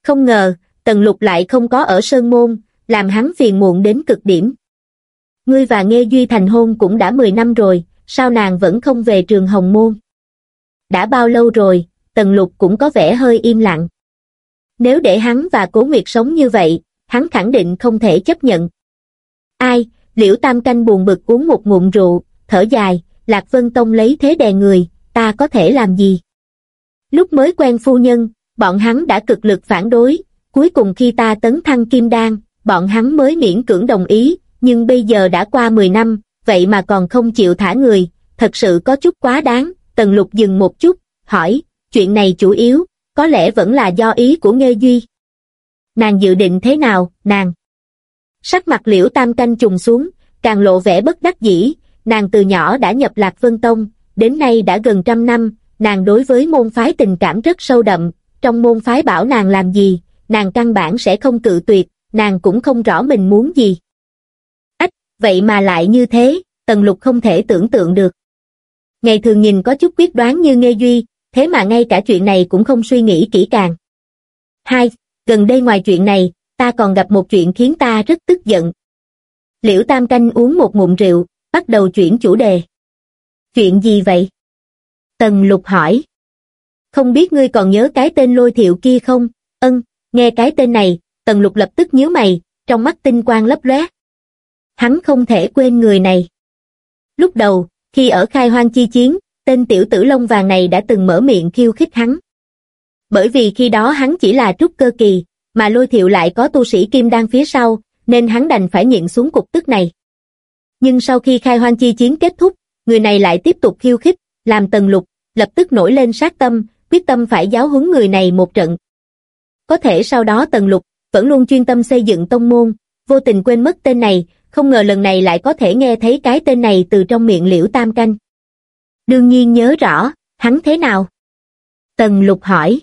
Không ngờ, Tần Lục lại không có ở Sơn Môn, làm hắn phiền muộn đến cực điểm. Ngươi và Nghê Duy thành hôn cũng đã 10 năm rồi, sao nàng vẫn không về trường Hồng Môn? Đã bao lâu rồi, Tần Lục cũng có vẻ hơi im lặng. Nếu để hắn và Cố Nguyệt sống như vậy, hắn khẳng định không thể chấp nhận. Ai, Liễu Tam Canh buồn bực uống một ngụm rượu, thở dài, Lạc Vân Tông lấy thế đè người, ta có thể làm gì? Lúc mới quen phu nhân, bọn hắn đã cực lực phản đối, cuối cùng khi ta tấn thăng kim đan, bọn hắn mới miễn cưỡng đồng ý, nhưng bây giờ đã qua 10 năm, vậy mà còn không chịu thả người, thật sự có chút quá đáng, Tần Lục dừng một chút, hỏi, chuyện này chủ yếu, có lẽ vẫn là do ý của Nghê Duy. Nàng dự định thế nào, nàng? Sắc mặt liễu tam canh trùng xuống, càng lộ vẻ bất đắc dĩ, nàng từ nhỏ đã nhập Lạc Vân Tông, đến nay đã gần trăm năm, nàng đối với môn phái tình cảm rất sâu đậm, trong môn phái bảo nàng làm gì, nàng căn bản sẽ không cự tuyệt, nàng cũng không rõ mình muốn gì. Ách, vậy mà lại như thế, Tần Lục không thể tưởng tượng được. Ngày thường nhìn có chút quyết đoán như Nghê Duy, thế mà ngay cả chuyện này cũng không suy nghĩ kỹ càng. Hai, gần đây ngoài chuyện này, ta còn gặp một chuyện khiến ta rất tức giận. Liễu Tam Canh uống một ngụm rượu, bắt đầu chuyển chủ đề. Chuyện gì vậy? Tần Lục hỏi. Không biết ngươi còn nhớ cái tên lôi thiệu kia không? Ân, nghe cái tên này, Tần Lục lập tức nhíu mày, trong mắt tinh quang lấp lóe. Hắn không thể quên người này. Lúc đầu, khi ở khai hoang chi chiến, tên tiểu tử lông vàng này đã từng mở miệng khiêu khích hắn. Bởi vì khi đó hắn chỉ là trúc cơ kỳ, mà lôi thiệu lại có tu sĩ kim đan phía sau, nên hắn đành phải nhịn xuống cục tức này. Nhưng sau khi khai hoang chi chiến kết thúc, người này lại tiếp tục khiêu khích, làm tần lục, lập tức nổi lên sát tâm, quyết tâm phải giáo huấn người này một trận. Có thể sau đó tần lục, vẫn luôn chuyên tâm xây dựng tông môn, vô tình quên mất tên này, không ngờ lần này lại có thể nghe thấy cái tên này từ trong miệng liễu tam canh. Đương nhiên nhớ rõ, hắn thế nào? Tần lục hỏi.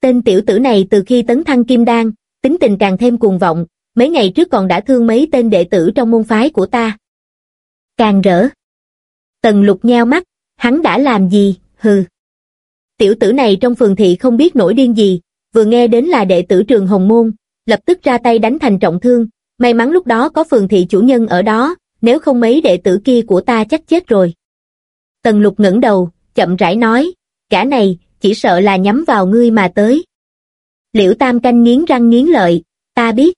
Tên tiểu tử này từ khi tấn thăng kim đan, tính tình càng thêm cuồng vọng, mấy ngày trước còn đã thương mấy tên đệ tử trong môn phái của ta. Càng rỡ. Tần lục nheo mắt, hắn đã làm gì, hừ. Tiểu tử này trong phường thị không biết nổi điên gì, vừa nghe đến là đệ tử trường Hồng Môn, lập tức ra tay đánh thành trọng thương, may mắn lúc đó có phường thị chủ nhân ở đó, nếu không mấy đệ tử kia của ta chắc chết rồi. Tần lục ngẩng đầu, chậm rãi nói, cả này, chỉ sợ là nhắm vào ngươi mà tới. Liễu Tam Canh nghiến răng nghiến lợi, ta biết.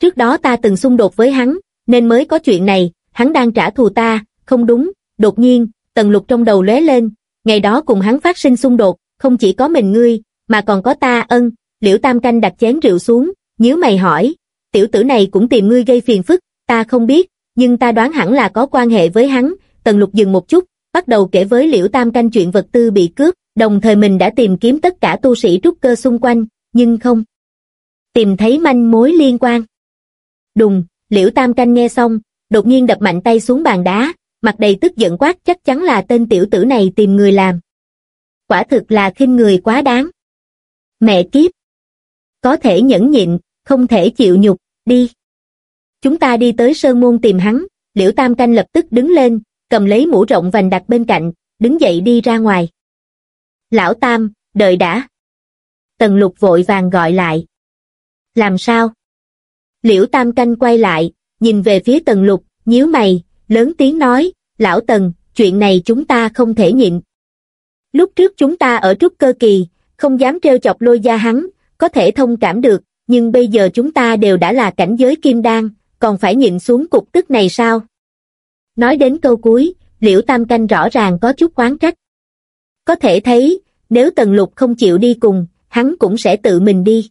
Trước đó ta từng xung đột với hắn, nên mới có chuyện này, hắn đang trả thù ta, không đúng, đột nhiên, tần lục trong đầu lóe lên, ngày đó cùng hắn phát sinh xung đột, không chỉ có mình ngươi, mà còn có ta ân, liễu tam canh đặt chén rượu xuống, nhíu mày hỏi, tiểu tử này cũng tìm ngươi gây phiền phức, ta không biết, nhưng ta đoán hẳn là có quan hệ với hắn, tần lục dừng một chút, bắt đầu kể với liễu tam canh chuyện vật tư bị cướp, đồng thời mình đã tìm kiếm tất cả tu sĩ trúc cơ xung quanh, nhưng không tìm thấy manh mối liên quan. Đùng, liễu tam canh nghe xong, đột nhiên đập mạnh tay xuống bàn đá, mặt đầy tức giận quát chắc chắn là tên tiểu tử này tìm người làm. quả thực là khinh người quá đáng. Mẹ kiếp! Có thể nhẫn nhịn, không thể chịu nhục, đi. Chúng ta đi tới sơn môn tìm hắn, liễu tam canh lập tức đứng lên, cầm lấy mũ rộng vành đặt bên cạnh, đứng dậy đi ra ngoài. Lão Tam, đợi đã. Tần lục vội vàng gọi lại. Làm sao? Liễu Tam canh quay lại, nhìn về phía tần lục, nhíu mày, lớn tiếng nói, lão tần, chuyện này chúng ta không thể nhịn. Lúc trước chúng ta ở trúc cơ kỳ, không dám trêu chọc lôi gia hắn, có thể thông cảm được, nhưng bây giờ chúng ta đều đã là cảnh giới kim đan, còn phải nhịn xuống cục tức này sao? Nói đến câu cuối, liễu tam canh rõ ràng có chút oán trách. Có thể thấy, nếu tần lục không chịu đi cùng, hắn cũng sẽ tự mình đi.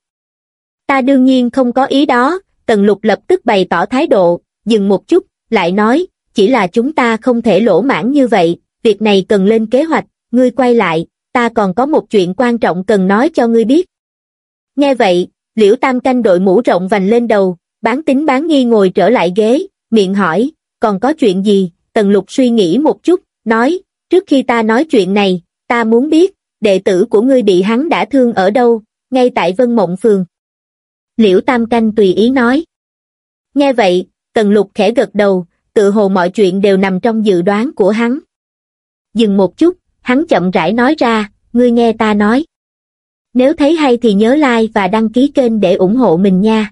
Ta đương nhiên không có ý đó, tần lục lập tức bày tỏ thái độ, dừng một chút, lại nói, chỉ là chúng ta không thể lỗ mãn như vậy, việc này cần lên kế hoạch, ngươi quay lại, ta còn có một chuyện quan trọng cần nói cho ngươi biết. Nghe vậy, liễu tam canh đội mũ rộng vành lên đầu, bán tính bán nghi ngồi trở lại ghế, miệng hỏi, còn có chuyện gì, tần lục suy nghĩ một chút, nói, trước khi ta nói chuyện này, ta muốn biết, đệ tử của ngươi bị hắn đã thương ở đâu, ngay tại Vân Mộng Phường. Liễu Tam Canh tùy ý nói. Nghe vậy, tần lục khẽ gật đầu, tự hồ mọi chuyện đều nằm trong dự đoán của hắn. Dừng một chút, hắn chậm rãi nói ra, ngươi nghe ta nói. Nếu thấy hay thì nhớ like và đăng ký kênh để ủng hộ mình nha.